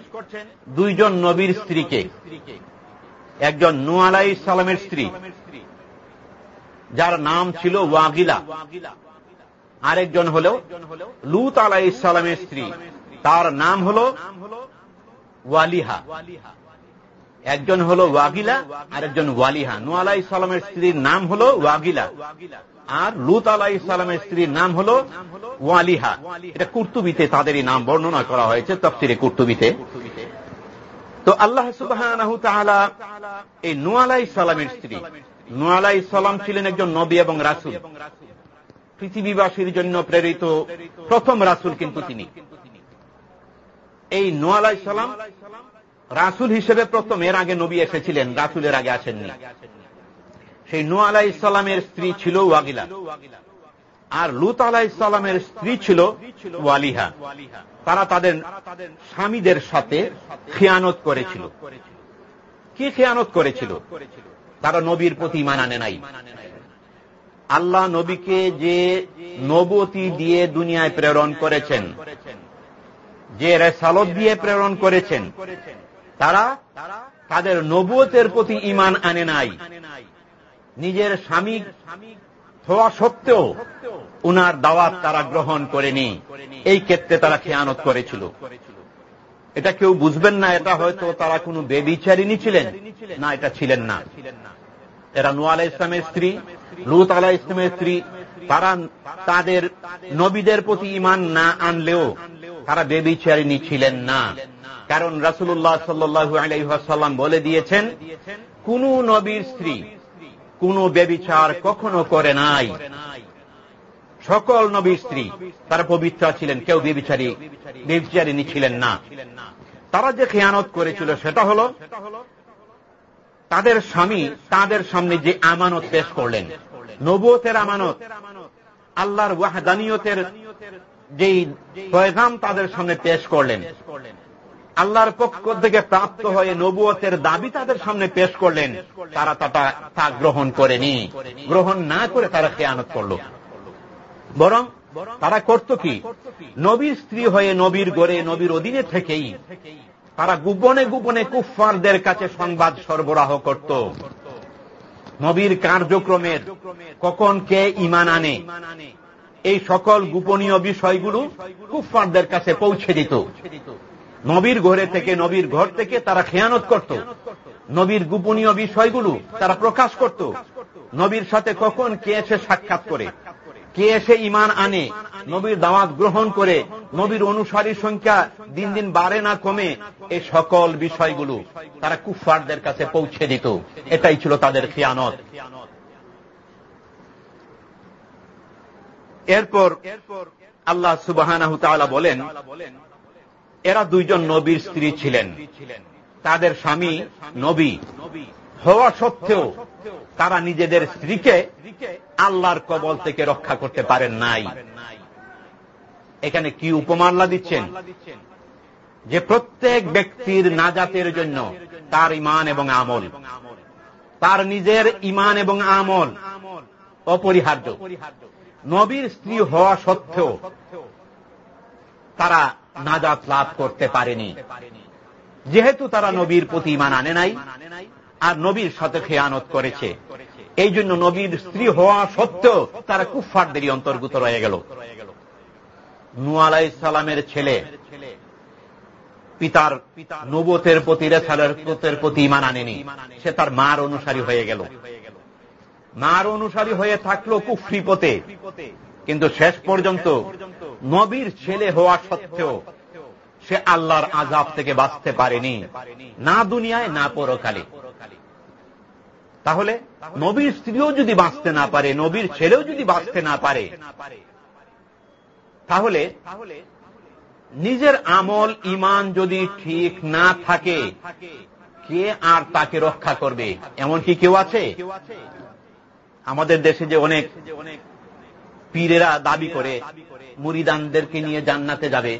দুইজন নবীর স্ত্রীকে। একজন নু সালামের স্ত্রী যার নাম ছিল ওয়াগিলা। আরেকজন হল লুত আলাই ইসালামের স্ত্রী। তার নাম হল ওয়ালিহা। একজন হল ওয়াগিলা আর একজন ওয়ালিহা। নু আলাই সালামের স্ত্রীর নাম হল ওয়াগিলা। আর লুত আলাই সালামের স্ত্রীর নাম হল ওয়ালিহা। এটা কুর্তুবিতে তাদেরই নাম বর্ণনা করা হয়েছে, তফসিরে কুর্তুবিতে। তো আল্লাহ সুবাহ এই নু আলাই সালামের স্ত্রী নু আলাই সালাম ছিলেন একজন নবী এবং রাসুল। পৃথিবীবাসীর জন্য প্রেরিত প্রথম রাসুল কিন্তু তিনি। এই নু আলাই সালাম রাসুল হিসেবে প্রথম এর আগে নবী এসেছিলেন, রাসুলের আগে আসেননি। সেই নু আলাহ ইসলামের স্ত্রী ছিল ওয়াগিলা। আর লুত আলাহ ইসলামের স্ত্রী ছিল ওয়ালিহা। তারা তাদের স্বামীদের সাথে খেয়ানত করেছিল। কি খেয়ানত করেছিল? তারা নবীর প্রতি মানানে নাই। আল্লাহ নবীকে যে নবতী দিয়ে দুনিয়ায় প্রেরণ করেছেন, যে রেসালত দিয়ে প্রেরণ করেছেন, তারা তাদের নবুয়তের প্রতি ইমান আনে নাই। নিজের স্বামী হওয়া সত্ত্বেও উনার দাওয়াত তারা গ্রহণ করেনি। এই ক্ষেত্রে তারা খেয়ানত করেছিল। এটা কেউ বুঝবেন না, এটা হয়তো তারা কোনো বেবিচারিনী ছিলেন। না, এটা ছিলেন না। এরা নু আলাহ ইসলামের স্ত্রী, লুত আলাহ ইসলামের স্ত্রী। তারা তাদের নবীদের প্রতি ইমান না আনলেও তারা বেবিচারিনী ছিলেন না। কারণ রাসুল্লাহ সাল্লু আলাইসাল্লাম বলে দিয়েছেন, কোন নবীর স্ত্রী কোন বেবিচার কখনো করে নাই। সকল নবীর স্ত্রী, তারা পবিত্র ছিলেন, কেউ বেবিচারী বেবিচারিনী ছিলেন না। তারা যে খেয়ানত করেছিল, সেটা হল তাদের স্বামী তাদের সামনে যে আমানত পেশ করলেন নবতের আমানত, আল্লাহর ওয়াহদানিয়তের যেই পয়গাম তাদের সামনে পেশ করলেন, আল্লাহর পক্ষ থেকে প্রাপ্ত হয়ে নবুয়তের দাবি তাদের সামনে পেশ করলেন, তারা তা গ্রহণ করেনি। গ্রহণ না করে তারা খেয়ানত করল। বরং তারা করত কি? নবীর স্ত্রী হয়ে নবীর গড়ে নবীর অধীনে থেকেই তারা গোপনে গোপনে কুফফারদের কাছে সংবাদ সরবরাহ করত। নবীর কার্যক্রমের কখন কে ইমান আনে, এই সকল গোপনীয় বিষয়গুলো কুফফারদের কাছে পৌঁছে দিত। নবীর ঘরে থেকে নবীর ঘর থেকে তারা খেয়ানত করত। নবীর গোপনীয় বিষয়গুলো তারা প্রকাশ করত। নবীর সাথে কখন কে এসে সাক্ষাৎ করে? কে এসে ইমান আনে, নবীর দাওয়াত গ্রহণ করে, নবীর অনুসারীর সংখ্যা দিন দিন বাড়ে না কমে এই সকল বিষয়গুলো তারা কুফারদের কাছে পৌঁছে দিত। এটাই ছিল তাদের খেয়ানত। এরপর আল্লাহ সুবাহ বলেন, এরা দুইজন নবীর স্ত্রী ছিলেন। তাদের স্বামী নবী। হওয়া সত্ত্বেও তারা নিজেদের স্ত্রীকে আল্লাহর কবল থেকে রক্ষা করতে পারেন নাই। এখানে কি উপমাল্লা দিচ্ছেন? যে প্রত্যেক ব্যক্তির নাজাতের জন্য তার ইমান এবং আমল, তার নিজের ইমান এবং আমল অপরিহার্য। নবীর স্ত্রী হওয়া সত্ত্বেও তারা নাজাত লাভ করতে পারেনি। যেহেতু তারা নবীর প্রতি ইমান আনে নাই আর নবীর সাথে খেয়ানত করেছে। এই জন্য নবীর স্ত্রী হওয়া সত্ত্বেও তারা কুফারদেরই অন্তর্ভুক্ত রয়ে গেল। নু আলাই সালামের ছেলে, পিতার নবতের প্রতি, রেসালের প্রতি ইমান আনেনি। সে তার মার অনুসারী হয়ে গেল। মার অনুসারী হয়ে থাকল কুফরি পথে। কিন্তু শেষ পর্যন্ত নবীর ছেলে হওয়া সত্ত্বেও সে আল্লাহর আজাব থেকে বাঁচতে পারেনি। না দুনিয়ায়, না পরকালে। তাহলে নবীর স্ত্রীও যদি বাঁচতে না পারে, নবীর ছেলেও যদি বাঁচতে না পারে, তাহলে নিজের আমল ইমান যদি ঠিক না থাকে, কে আর তাকে রক্ষা করবে? এমন কি কেউ আছে? আমাদের দেশে যে অনেক পীরেরা দাবি করে, মুরিদানদেরকে নিয়ে জান্নাতে যাবে।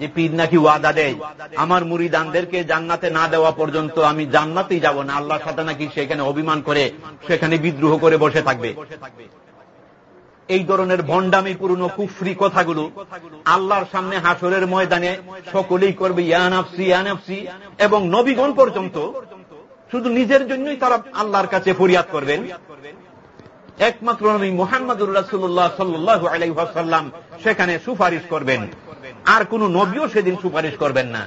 যে পীর নাকি ওয়াদা দেয়, আমার মুরিদানদেরকে জান্নাতে না দেওয়া পর্যন্ত আমি জান্নাতেই যাব না। আল্লাহর সাথে নাকি সেখানে অভিমান করে, সেখানে বিদ্রোহ করে বসে থাকবে। এই ধরনের ভণ্ডামি পূর্ণ কুফরি কথাগুলো আল্লাহর সামনে হাসরের ময়দানে সকলেই করবে ইয়ানাফসি ইয়ানাফসি এবং নবীগণ পর্যন্ত শুধু নিজের জন্যই তারা আল্লাহর কাছে ফরিয়াদ করবেন। একমাত্র নবী মোহাম্মদুর রাসুল্লাহ সাল্লু আলাইসাল্লাম সেখানে সুপারিশ করবেন। আর কোন নবীও সেদিন সুপারিশ করবেন না।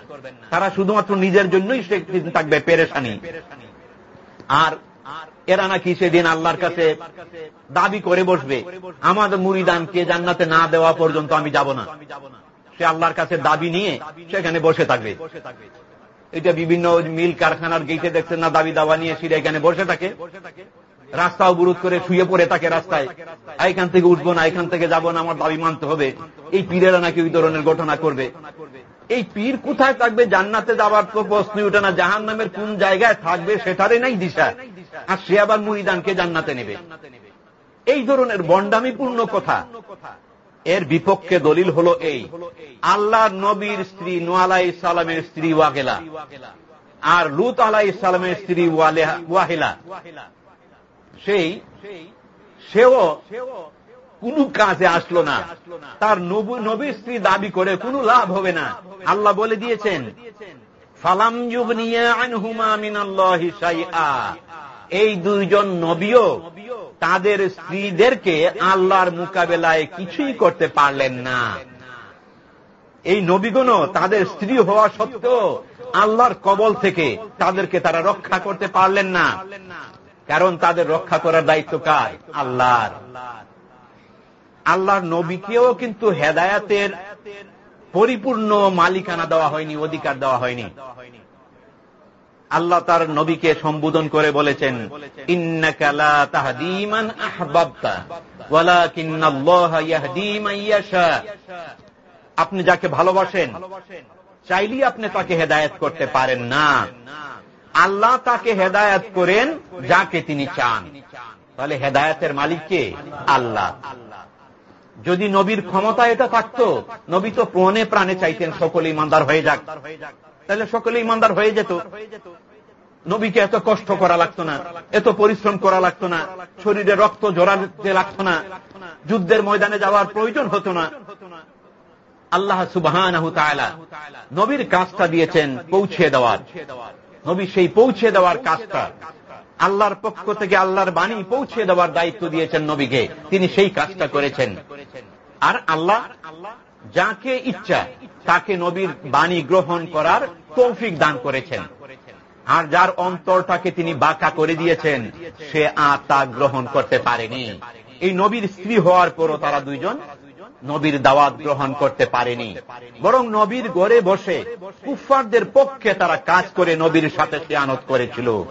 তারা শুধুমাত্র নিজের জন্যই সেদিন থাকবে পেরেশানি। আর এরা নাকি সেদিন আল্লাহর কাছে দাবি করে বসবে আমাদের মুড়িদানকে জান্নাতে না দেওয়া পর্যন্ত আমি যাব না। সে আল্লাহর কাছে দাবি নিয়ে সেখানে বসে থাকবে। এটা বিভিন্ন মিল কারখানার গেটে দেখছেন না দাবি দাবা নিয়ে সেটা এখানে বসে থাকে। রাস্তা অবরোধ করে শুয়ে পড়ে থাকে রাস্তায়। এখান থেকে উঠবো না এখান থেকে যাব না, আমার দাবি মানতে হবে। এই পীরেরা নাকি ওই ধরনের ঘটনা করবে। এই পীর কোথায় থাকবে? জান্নাতে যাবার তো প্রশ্নই ওঠে না। জাহান নামের কোন জায়গায় থাকবে সেটারে নাই দিশা। আর সে আবার মুড়িদানকে জান্নাতে নেবে। এই ধরনের বন্ডামিপূর্ণ কথা। এর বিপক্ষে দলিল হল এই আল্লাহ নবীর স্ত্রী নোয়ালাই সালামের স্ত্রী ওয়াগেলা আর লুত আলাই সালামের স্ত্রী ওয়াহেলা। সেই, সেও কোন কাজে আসলো না। তার নবী স্ত্রী দাবি করে কোনো লাভ হবে না। আল্লাহ বলে দিয়েছেন, ফালাম যুগ নিয়ে এই দুইজন নবীও তাদের স্ত্রীদেরকে আল্লাহর মোকাবেলায় কিছুই করতে পারলেন না। এই নবীগণ তাদের স্ত্রী হওয়া সত্ত্বেও আল্লাহর কবল থেকে তাদেরকে তারা রক্ষা করতে পারলেন না। কারণ তাদের রক্ষা করার দায়িত্ব কার? আল্লাহর। আল্লাহর নবীকেও কিন্তু হেদায়াতের পরিপূর্ণ মালিকানা দেওয়া হয়নি, অধিকার দেওয়া হয়নি। আল্লাহ তার নবীকে সম্বোধন করে বলেছেন আপনি যাকে ভালোবাসেন, চাইলেই আপনি তাকে হেদায়ত করতে পারেন না। আল্লাহ তাকে হেদায়ত করেন যাকে তিনি চান। তাহলে হেদায়তের মালিককে আল্লাহ। যদি নবীর ক্ষমতা এটা থাকত, নবী তো প্রণে প্রাণে চাইতেন সকলে ইমানদার হয়ে যাক। তাহলে সকলে ইমানদার হয়ে যেত। নবীকে এত কষ্ট করা লাগতো না, এত পরিশ্রম করা লাগতো না, শরীরে রক্ত জড়াতে লাগতো না, যুদ্ধের ময়দানে যাওয়ার প্রয়োজন হতো না। আল্লাহ সুবাহ নবীর কাজটা দিয়েছেন পৌঁছে দেওয়ার। নবী সেই পৌঁছে দেওয়ার কাজটা। আল্লাহর পক্ষ থেকে আল্লাহর বাণী পৌঁছে দেওয়ার দায়িত্ব দিয়েছেন নবীকে। তিনি সেই কাজটা করেছেন। আর আল্লাহ যাকে ইচ্ছা, তাকে নবীর বাণী গ্রহণ করার তৌফিক দান করেছেন। আর যার অন্তরটাকে তিনি বাঁকা করে দিয়েছেন, সে আর তা গ্রহণ করতে পারেনি। এই নবীর স্ত্রী হওয়ার পরও তারা দুইজন নবীর দাওয়াত গ্রহণ করতে পারেনি। বরং নবীর গড়ে বসে কুফারদের পক্ষে তারা কাজ করে নবীর সাথে খেয়ানত করেছিল।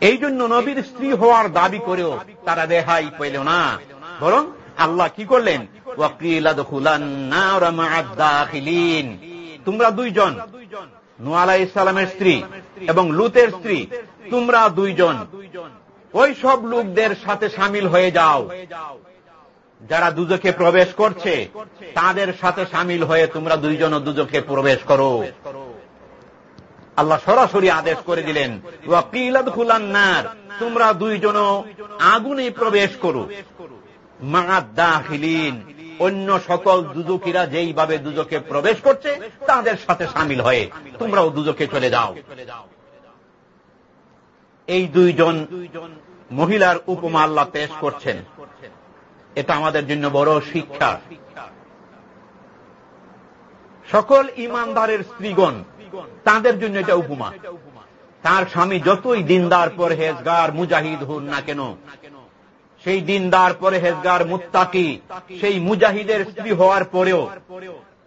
এই জন্য নবীর স্ত্রী হওয়ার দাবি করেও তারা রেহাই পেল না। বরং আল্লাহ কি করলেন? তোমরা দুইজন নোয়ালা ইসলামের স্ত্রী এবং লুতের স্ত্রী, তোমরা দুইজন। ওই সব লোকদের সাথে সামিল হয়ে যাও। যারা দুজকে প্রবেশ করছে, তাদের সাথে সামিল হয়ে তোমরা দুইজন দুজকে প্রবেশ করো। আল্লাহ সরাসরি আদেশ করে দিলেন খুলান্নার তোমরা দুইজন আগুনে প্রবেশ করো। মাহিলিন অন্য সকল দুজকিরা যেইভাবে দুজকে প্রবেশ করছে, তাদের সাথে সামিল হয়ে তোমরাও দুজকে চলে যাও। এই দুইজন মহিলার উপমা আল্লাহ পেশ করছেন। এটা আমাদের জন্য বড় শিক্ষা। সকল ইমানদারের স্ত্রীগণ, তাদের জন্য এটা উপমা। তার স্বামী যতই দিনদার, পরহেজগার, মুজাহিদ হন না কেন, সেই দিনদার, পরহেজগার, মুত্তাকি, সেই মুজাহিদের স্ত্রী হওয়ার পরেও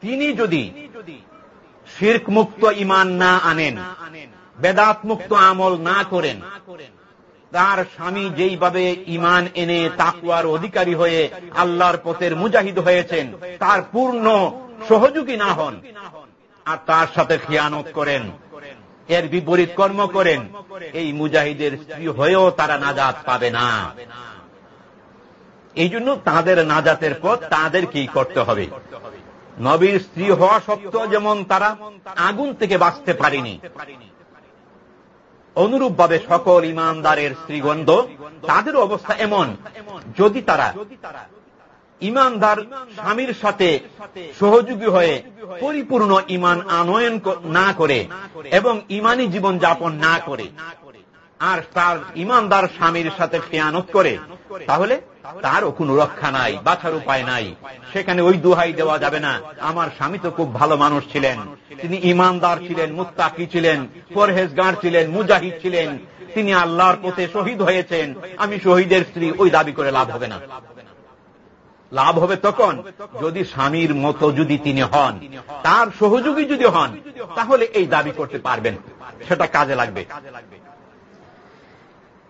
তিনি যদি শির্ক মুক্ত ইমান না আনেন বেদাত মুক্ত আমল না করেন তার স্বামী যেইভাবে ইমান এনে তাকুয়ার অধিকারী হয়ে আল্লাহর পথের মুজাহিদ হয়েছেন, তার পূর্ণ সহযোগী না হন আর তার সাথে খিয়ানত করেন। এর বিপরীত কর্ম করেন, এই মুজাহিদের স্ত্রী হয়েও তারা নাজাত পাবে না। এই জন্য তাদের নাজাতের পথ তাদেরকেই করতে হবে। নবীর স্ত্রী হওয়া সত্ত্বেও যেমন তারা আগুন থেকে বাঁচতে পারেনি অনুরূপভাবে সকল ইমানদারের শ্রীগন্ধ, তাদের অবস্থা এমন, যদি তারা ইমানদার স্বামীর সাথে সহযোগী হয়ে পরিপূর্ণ ইমান আনয়ন না করে এবং ইমানি জীবন যাপন না করে আর তার ইমানদার স্বামীর সাথে খেয়ানত করে, তাহলে তারও কোন রক্ষা নাই বাছার উপায় নাই। সেখানে ওই দুহাই দেওয়া যাবে না। আমার স্বামী তো খুব ভালো মানুষ ছিলেন। তিনি ইমানদার ছিলেন মুস্তাকি ছিলেন, পরহেজগার ছিলেন, মুজাহিদ ছিলেন। তিনি আল্লাহর পথে শহীদ হয়েছেন। আমি শহীদের স্ত্রী, ওই দাবি করে লাভ হবে না। লাভ হবে তখন যদি স্বামীর মতো যদি তিনি হন, তার সহযোগী যদি হন, তাহলে এই দাবি করতে পারবেন। সেটা কাজে লাগবে।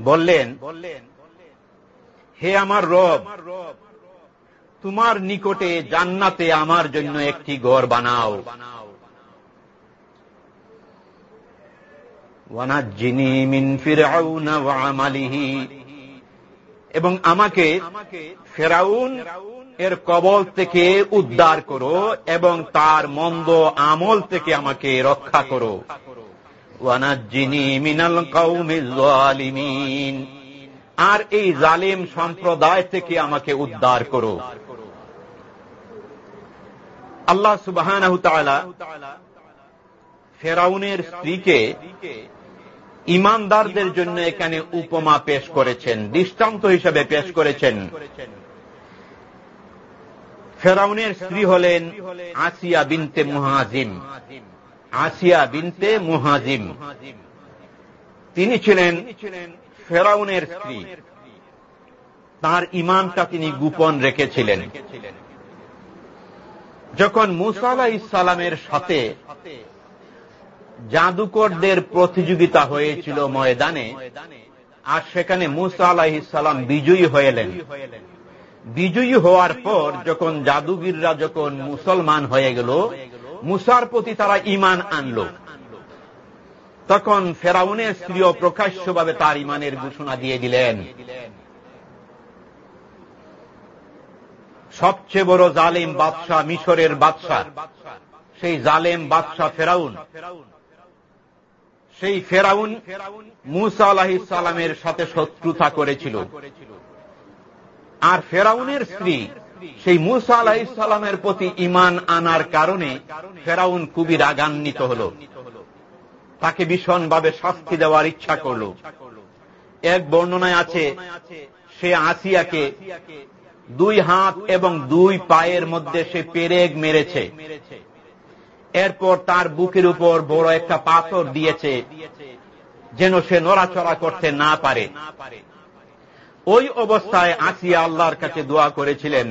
বললেন, হে আমার রব, তোমার নিকটে জান্নাতে আমার জন্য একটি ঘর বানাও। এবং আমাকে ফেরাউন এর কবল থেকে উদ্ধার করো এবং তার মন্দ আমল থেকে আমাকে রক্ষা করো। আর এই জালিম সম্প্রদায় থেকে আমাকে উদ্ধার করো। আল্লাহ সুবাহ ফেরাউনের স্ত্রীকে ইমানদারদের জন্য এখানে উপমা পেশ করেছেন, দৃষ্টান্ত হিসেবে পেশ করেছেন। ফেরাউনের স্ত্রী হলেন আসিয়া বিনতে মুহাজিম। আসিয়া বিনতে মুহাজিম। তিনি ছিলেন ফেরাউনের স্ত্রী। তার ইমানটা তিনি গোপন রেখেছিলেন। যখন মুসালা ইসালামের সাথে জাদুকরদের প্রতিযোগিতা হয়েছিল ময়দানে, আর সেখানে মুসা আলাহিসাল্লাম বিজয়ী হয়েলেন। বিজয়ী হওয়ার পর যখন জাদুগিররা যখন মুসলমান হয়ে গেল মুসার প্রতি তারা ইমান আনল। তখন ফেরাউনের স্ত্রীও প্রকাশ্যভাবে তার ইমানের ঘোষণা দিয়ে দিলেন। সবচেয়ে বড় জালিম বাদশাহ মিশরের বাদশাহ, সেই জালেম বাদশাহ ফেরাউন। সেই ফেরাউন মুসা আলাহি সালামের সাথে শত্রুতা করেছিল। আর ফেরাউনের স্ত্রী সেই মুসা আলাহ ইসলামের প্রতি ইমান আনার কারণে ফেরাউন খুবই রাগান্বিত হল। তাকে ভীষণভাবে শাস্তি দেওয়ার ইচ্ছা করল। এক বর্ণনায় আছে, সে আসিয়াকে দুই হাত এবং দুই পায়ের মধ্যে সে পেরেগ মেরেছে। এরপর তার বুকের উপর বড় একটা পাথর দিয়েছে, যেন সে নড়াচড়া করতে না পারে। ওই অবস্থায় আসিয়া আল্লাহর কাছে দোয়া করেছিলেন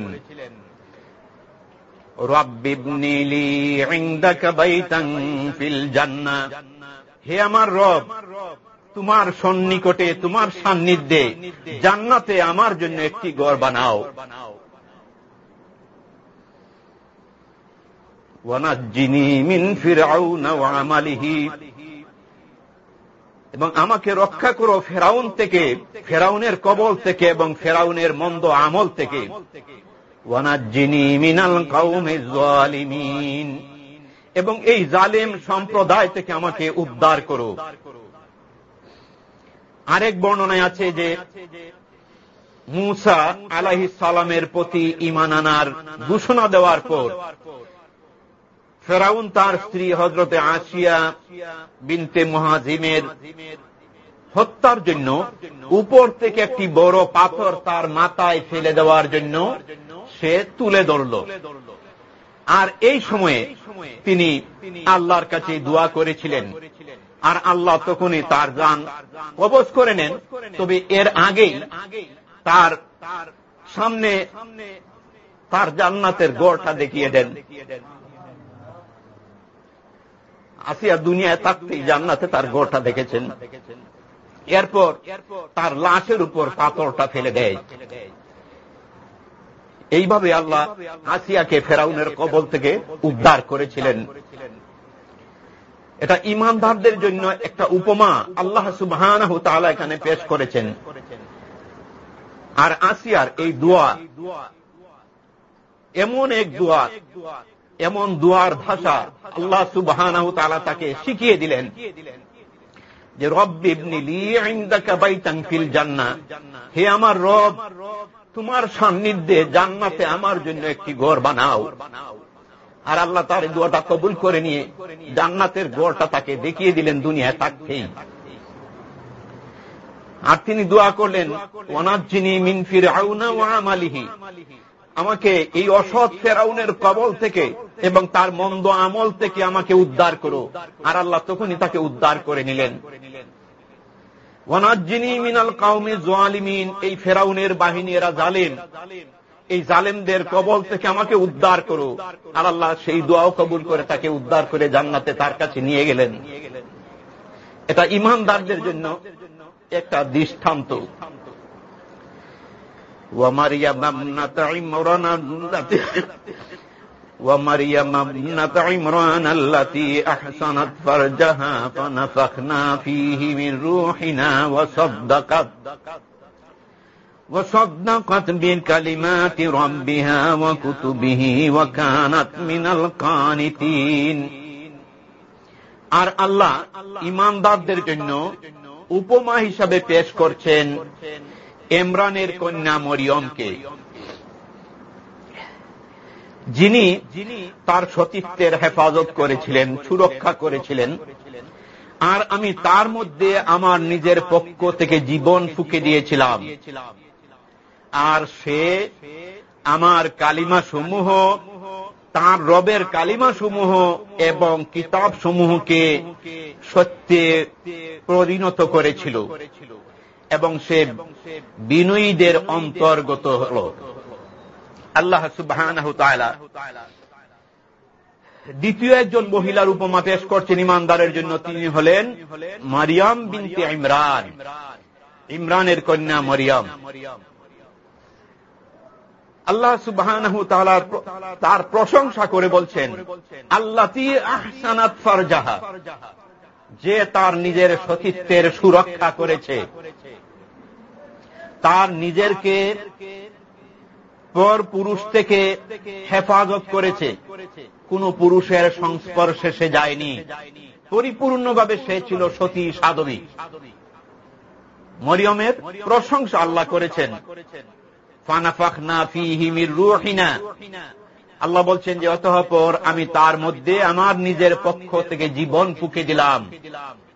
হে আমার রব, তোমার সন্নিকটে, তোমার সান্নিধ্যে জান্নাতে আমার জন্য একটি গড় বানাও। এবং আমাকে রক্ষা করো ফেরাউন থেকে, ফেরাউনের কবল থেকে এবং ফেরাউনের মন্দ আমল থেকে। এবং এই জালেম সম্প্রদায় থেকে আমাকে উদ্ধার করো। আরেক বর্ণনায় আছে যে, মুসা আলাহি সালামের প্রতি ইমান আনার ঘোষণা দেওয়ার পর ফেরাউন তার স্ত্রী হজরতে আসিয়া বিনতে মহাজিমের হত্যার জন্য উপর থেকে একটি বড় পাথর তার মাথায় ফেলে দেওয়ার জন্য সে তুলে ধরল। আর এই সময়ে তিনি আল্লাহর কাছে দোয়া করেছিলেন। আর আল্লাহ তখনই তার গান কবচ করে নেন। তবে এর আগেই তার সামনে তার জান্নাতের গড়টা দেখিয়ে দেন। আসিয়া দুনিয়ায় থাকতেই জান্নাতে তার গড়টা দেখেছেন। এরপর তার লাশের উপর পাথরটা ফেলে দেয়। এইভাবে আল্লাহ আসিয়াকে ফেরাউনের কবল থেকে উদ্ধার করেছিলেন। এটা ইমানদারদের জন্য একটা উপমা আল্লাহ সুবাহ এখানে পেশ করেছেন। আর আসিয়ার এই দোয়া, এমন এক দোয়া এমন দুয়ার ভাষা আল্লাহ সুবাহ তাকে শিখিয়ে দিলেন যে রব্বিবনিল জান্না হে আমার রব, তোমার সান্নিধ্যে জান্নাতে আমার জন্য একটি ঘর বানাও। আর আল্লাহ তার দোয়াটা কবুল করে নিয়ে জান্নাতের গড়টা তাকে দেখিয়ে দিলেন দুনিয়ায় থাকতেই। আর তিনি দোয়া করলেন ওনাজিনী মিনফির আউনা ওয়ামালিহি আমাকে এই অসৎ ফেরাউনের কবল থেকে এবং তার মন্দ আমল থেকে আমাকে উদ্ধার করো। আর আল্লাহ তখনই তাকে উদ্ধার করে নিলেন। মিনাল কাউমি জোয়ালিমিন এই ফেরাউনের বাহিনী এরা জালেম। এই জালেমদের কবল থেকে আমাকে উদ্ধার করো। আর আল্লাহ সেই দোয়াও কবুল করে তাকে উদ্ধার করে জান্নাতে তার কাছে নিয়ে গেলেন। এটা ইমানদারদের জন্য একটা দৃষ্টান্ত। ومريم ابنة عمران التي ومريم ابنة عمران التي أحسنت فرجها فنفخنا فيه من روحنا وصدقت وصدقت بكلمات ربها وكتبه وكانت من القانتين আর আল্লাহ ইমানদারদের জন্য উপমা হিসাবে পেশ করছেন ইমরানের কন্যা মরিয়মকে। যিনি তার সতীত্বের হেফাজত করেছিলেন, সুরক্ষা করেছিলেন। আর আমি তার মধ্যে আমার নিজের পক্ষ থেকে জীবন ফুকে দিয়েছিলাম। আর সে আমার কালিমা সমূহ তার রবের কালিমা সমূহ এবং কিতাব সমূহকে সত্যে পরিণত করেছিল। এবং সে বিনয়ীদের অন্তর্গত হল। আল্লাহ সুবাহ দ্বিতীয় একজন মহিলার উপমা পেশ করছেন ইমানদারের জন্য। তিনি হলেন মারিয়াম বিনতে ইমরান। ইমরানের কন্যা মরিয়ম। আল্লাহ সুবাহ তার প্রশংসা করে বলছেন আল্লাহ আহসানাত ফারজাহা, যে তার নিজের সতীত্বের সুরক্ষা করেছে তার নিজেরকে পর পুরুষ থেকে হেফাজত করেছে। কোন পুরুষের সংস্পর্শে সে যায়নি। পরিপূর্ণভাবে সে ছিল সতী সাধবী। মরিয়মের প্রশংসা আল্লাহ করেছেন। আল্লাহ বলছেন যে, অতঃপর আমি তার মধ্যে আমার নিজের পক্ষ থেকে জীবন ফুকে দিলাম।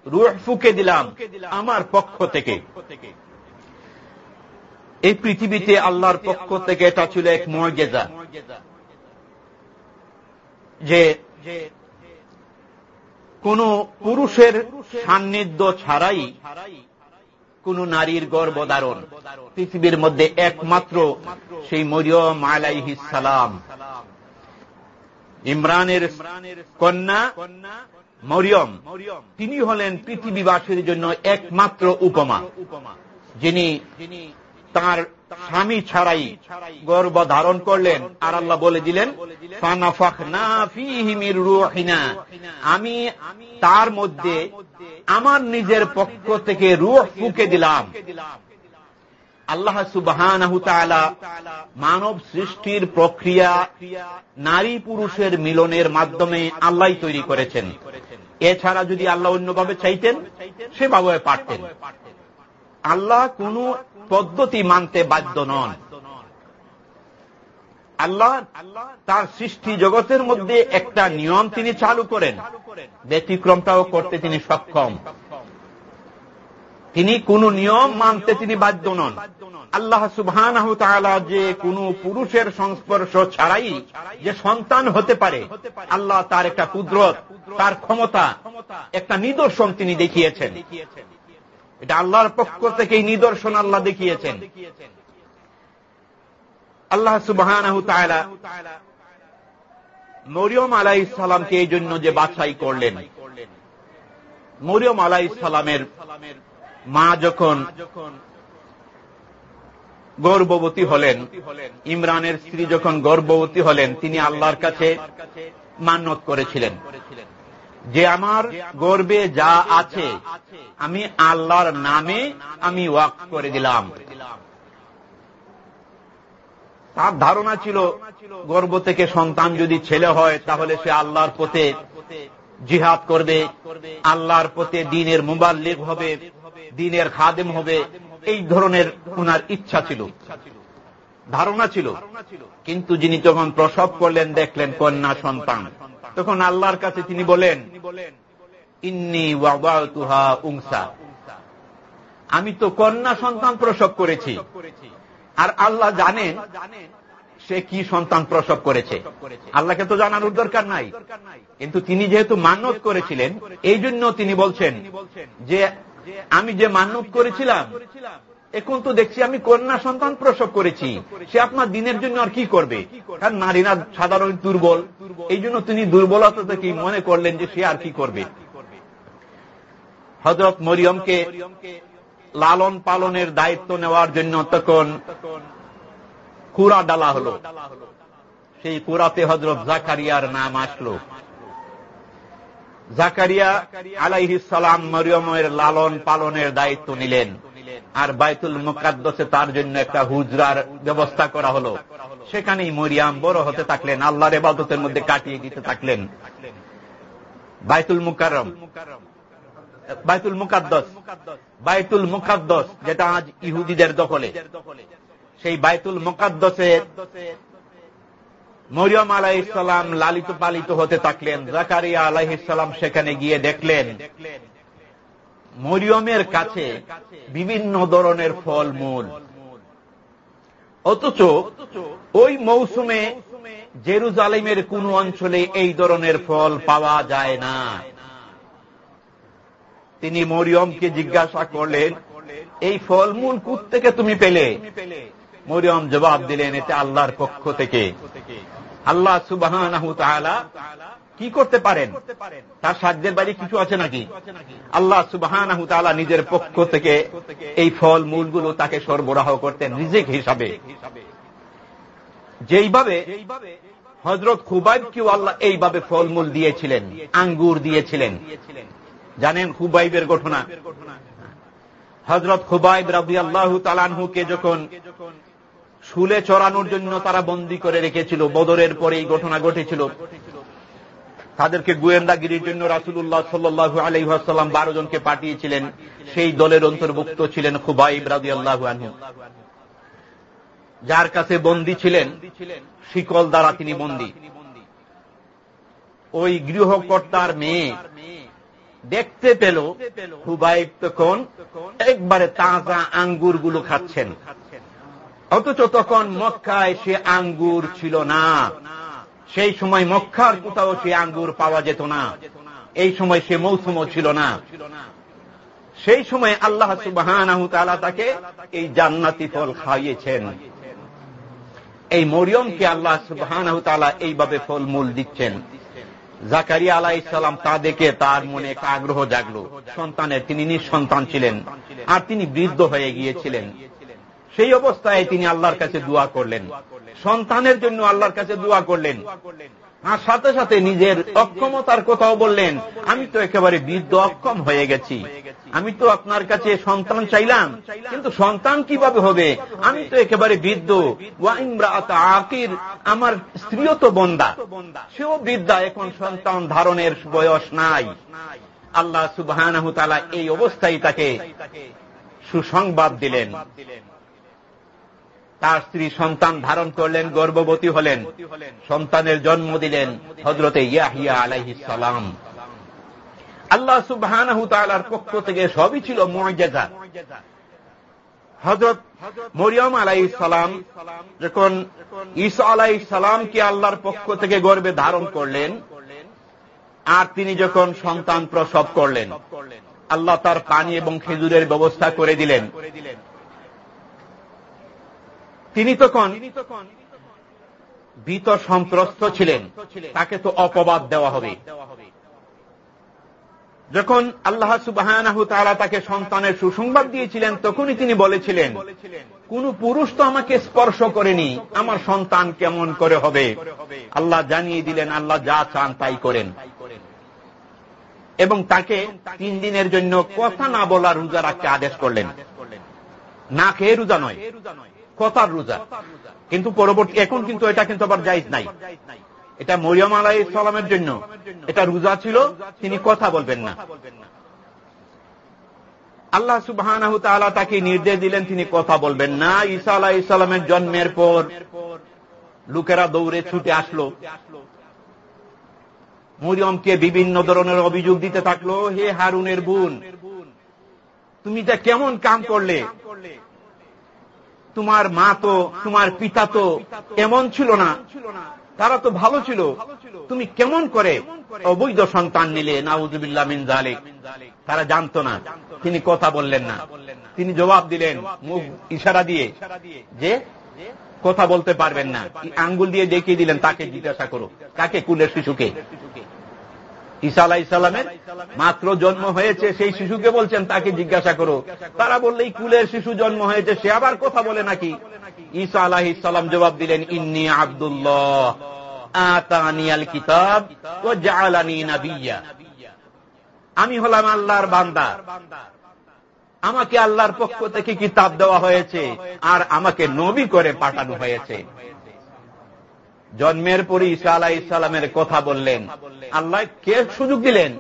রুহ ফুকে দিলাম আমার পক্ষ থেকে। এই পৃথিবীতে আল্লাহর পক্ষ থেকে এটা ছিল এক মর্যাদা। যে কোন পুরুষের সান্নিধ্য ছাড়াই কোন নারীর গর্ভধারণ। পৃথিবীর মধ্যে একমাত্র সেই মরিয়ম সালাম। ইমরানের কন্যা মরিয়ম, তিনি হলেন পৃথিবীবাসীর জন্য একমাত্র উপমা। যিনি তার স্বামী ছাড়াই গর্ব ধারণ করলেন। আর আল্লাহ বলে দিলেন আমি তার মধ্যে আমার নিজের পক্ষ থেকে রুহ ফুকে দিলাম। আল্লাহ সুবাহ মানব সৃষ্টির প্রক্রিয়া নারী পুরুষের মিলনের মাধ্যমে আল্লাহ তৈরি করেছেন। এছাড়া যদি আল্লাহ অন্যভাবে চাইতেন, সেভাবে পারতেন। আল্লাহ কোন পদ্ধতি মানতে বাধ্য নন। আল্লাহ তার সৃষ্টি জগতের মধ্যে একটা নিয়ম তিনি চালু করেন। ব্যতিক্রমটাও করতে তিনি সক্ষম। তিনি কোন নিয়ম মানতে তিনি বাধ্য নন। আল্লাহ সুবহান যে কোন পুরুষের সংস্পর্শ ছাড়াই যে সন্তান হতে পারে, আল্লাহ তার একটা কুদরত, তার ক্ষমতা, একটা নিদর্শন তিনি দেখিয়েছেন। এটা আল্লাহর পক্ষ থেকে নিদর্শন আল্লাহ দেখিয়েছেন। আল্লাহ সুবাহ মরিয়ম আলাই ইসালামকে এই জন্য যে বাছাই করলেন। মরিয়ম আলাই ইসালামের মা যখন গর্ভবতী হলেন, ইমরানের স্ত্রী যখন গর্ভবতী হলেন, তিনি আল্লাহর কাছে মান্যত করেছিলেন। যে আমার গর্বে যা আছে, আমি আল্লাহর নামে আমি ওয়াক করে দিলাম। তার ধারণা ছিল, গর্ব থেকে সন্তান যদি ছেলে হয়, তাহলে সে আল্লাহর পথে জিহাদ করবে, আল্লাহর পথে দিনের মুবাল্লিক হবে, দিনের খাদেম হবে, এই ধরনের ওনার ইচ্ছা ছিল। ধারণা ছিল। কিন্তু যিনি যখন প্রসব করলেন, দেখলেন কন্যা সন্তান। তখন আল্লাহর কাছে তিনি বলেন, ইন্নি তুহা উংসা আমি তো কন্যা সন্তান প্রসব করেছি। আর আল্লাহ জানেন সে কি সন্তান প্রসব করেছে। আল্লাহকে তো জানানোর দরকার নাই। কিন্তু তিনি যেহেতু মান্যত করেছিলেন, এই জন্য তিনি বলছেন যে, আমি যে মান্যত করেছিলাম এখন তো দেখছি আমি কন্যা সন্তান প্রসব করেছি। সে আপনার দিনের জন্য আর কি করবে? কারণ নারীরা সাধারণ দুর্বল। এই জন্য তিনি দুর্বলতা থেকে মনে করলেন যে সে আর কি করবে? হজরত মরিয়মকে লালন পালনের দায়িত্ব নেওয়ার জন্য তখন কুড়া ডালা হল। সেই কুড়াতে হজরত জাকারিয়ার নাম আসলো। জাকারিয়া আলাইহিসালাম মরিয়মের লালন পালনের দায়িত্ব নিলেন। আর বাইতুল মুকাদ্দসে তার জন্য একটা হুজরার ব্যবস্থা করা হলো। সেখানেই মরিয়াম বড় হতে থাকলেন, আল্লাহর এবাদতের মধ্যে কাটিয়ে দিতে থাকলেন। বাইতুল মুকারম বাইতুল মুকাদ্দস। বাইতুল মুকাদ্দস, যেটা আজ ইহুদিদের দখলে। সেই বাইতুল মুকাদ্দসে মরিয়ম আলাহ ইসলাম লালিত পালিত হতে থাকলেন। জাকারিয়া আলাহ ইসলাম সেখানে গিয়ে দেখলেন মরিয়মের কাছে বিভিন্ন ধরনের ফল মূল অথচ ওই মৌসুমে জেরুজালেমের কোন অঞ্চলে এই ধরনের ফল পাওয়া যায় না। তিনি মরিয়মকে জিজ্ঞাসা করলেন, এই ফলমূল কুত থেকে তুমি পেলে? মরিয়ম জবাব দিলেন এতে আল্লাহর পক্ষ থেকে। আল্লাহ সুবাহ কি করতে পারেন? তার সাধ্যের বাইরে কিছু আছে নাকি? আল্লাহ সুবাহ নিজের পক্ষ থেকে এই ফল মূলগুলো তাকে সরবরাহ করতেন রিজিক হিসাবে। যেইভাবে হজরত খুবাইবকেও আল্লাহ এইভাবে ফলমূল দিয়েছিলেন আঙ্গুর দিয়েছিলেন। জানেন খুবাইবের ঘটনা? হজরত খুবাইব রাবি আল্লাহ তালানহুকে যখন শুলে চড়ানোর জন্য তারা বন্দি করে রেখেছিল বদরের পরে এই ঘটনা ঘটেছিল। তাদেরকে গোয়েন্দাগিরির জন্য রাসুল্লাহ সাল্লু আলহাসাল্লাম বারো জনকে পাঠিয়েছিলেন। সেই দলের অন্তর্ভুক্ত ছিলেন খুবাইব রাজি আল্লাহ যার কাছে বন্দী ছিলেন শিকল দ্বারা তিনি বন্দী। ওই গৃহকর্তার মেয়ে দেখতে পেল হুবাইব তখন একবারে তাজা আঙ্গুরগুলো খাচ্ছেন। অথচ তখন মক্কায় সে আঙ্গুর ছিল না। সেই সময় মক্কার কোথাও সে আঙ্গুর পাওয়া যেত না। এই সময় সে মৌসুমও ছিল না। সেই সময় আল্লাহ সুবাহ তাকে এই জান্নাতি ফল খাইয়েছেন। এই মরিয়মকে আল্লাহ সুবাহ এইভাবে ফলমূল দিচ্ছেন। জাকারিয়া আলাহ ইসলাম তা দেখে তার মনে এক আগ্রহ জাগলো। সন্তানের তিনি নিঃসন্তান ছিলেন আর তিনি বৃদ্ধ হয়ে গিয়েছিলেন। সেই অবস্থায় তিনি আল্লাহর কাছে দোয়া করলেন। সন্তানের জন্য আল্লাহর কাছে দোয়া করলেন। আর সাথে সাথে নিজের অক্ষমতার কথাও বললেন, আমি তো একেবারে বৃদ্ধ, অক্ষম হয়ে গেছি। আমি তো আপনার কাছে সন্তান চাইলাম, কিন্তু সন্তান কীভাবে হবে? আমি তো একেবারে বৃদ্ধ। আকির, আমার স্ত্রীও তো বন্দা। সেও বৃদ্ধা, এখন সন্তান ধারণের বয়স নাই। আল্লাহ সুবাহ এই অবস্থায় তাকে সুসংবাদ দিলেন। তার স্ত্রী সন্তান ধারণ করলেন, গর্ভবতী হলেন। সন্তানের জন্ম দিলেন হজরতে ইয়াহিয়া আলাইহি সালাম। আল্লাহ সুবাহ পক্ষ থেকে সবই ছিল মর্যাদা হজরত মরিয়ম আলাই সালাম যখন ঈসা আলাই সালামকে আল্লাহর পক্ষ থেকে গর্বে ধারণ করলেন, আর তিনি যখন সন্তান প্রসব করলেন, আল্লাহ তার পানি এবং খেজুরের ব্যবস্থা করে দিলেন। তিনি তখন ভীত সন্ত্রস্ত ছিলেন। তাকে তো অপবাদ দেওয়া হবে। যখন আল্লাহ সুবাহ তাকে সন্তানের সুসংবাদ দিয়েছিলেন, তখনই তিনি বলেছিলেন, কোন পুরুষ তো আমাকে স্পর্শ করেনি, আমার সন্তান কেমন করে হবে? আল্লাহ জানিয়ে দিলেন, আল্লাহ যা চান তাই করেন। এবং তাকে তিন দিনের জন্য কথা না বলা রোজা রাখতে আদেশ করলেন। না খেয়ে রোজা নয়। কথার রোজা। কিন্তু পরবর্তী এখন কিন্তু এটা কিন্তু আবার জায়জ নাই। এটা মরিয়ম আলাই ইসলামের জন্য। এটা রোজা ছিল, তিনি কথা বলবেন না। আল্লাহ সুবাহ তাকে নির্দেশ দিলেন, তিনি কথা বলবেন না। ঈসা আলাহ ইসলামের জন্মের পর লোকেরা দৌড়ে ছুটে আসলো। মরিয়মকে বিভিন্ন ধরনের অভিযোগ দিতে থাকল, হে হারুনের বোন, তুমি এটা কেমন কাম করলে? তোমার মা তো, তোমার পিতা তো এমন ছিল না? তারা তো ভালো ছিল। তুমি কেমন করে অবৈধ সন্তান নিলে? নাউজুবিল্লা মিন জালিক তারা জানত না। তিনি কথা বললেন না। তিনি জবাব দিলেন, মুখ ইশারা দিয়ে, যে কথা বলতে পারবেন না। আঙ্গুল দিয়ে দেখিয়ে দিলেন, তাকে জিজ্ঞাসা করো। তাকে কুলের শিশুকে। ঈসা আলাহ ইসলামের মাত্র জন্ম হয়েছে, সেই শিশুকে বলছেন, তাকে জিজ্ঞাসা করো। তারা বললেই কুলের শিশু জন্ম হয়েছে, সে আবার কথা বলে নাকি? ঈসা আলাহ ইসলাম জবাব দিলেন, ইন্নি আবদুল্লাহ কিতাব ও জালানি আমি হলাম আল্লাহর বান্দা। আমাকে আল্লাহর পক্ষ থেকে কিতাব দেওয়া হয়েছে, আর আমাকে নবী করে পাঠানো হয়েছে। জন্মের পরে ঈসা আলাহ ইসলামের কথা বললেন। আল্লাহ কে সুযোগ দিলেন?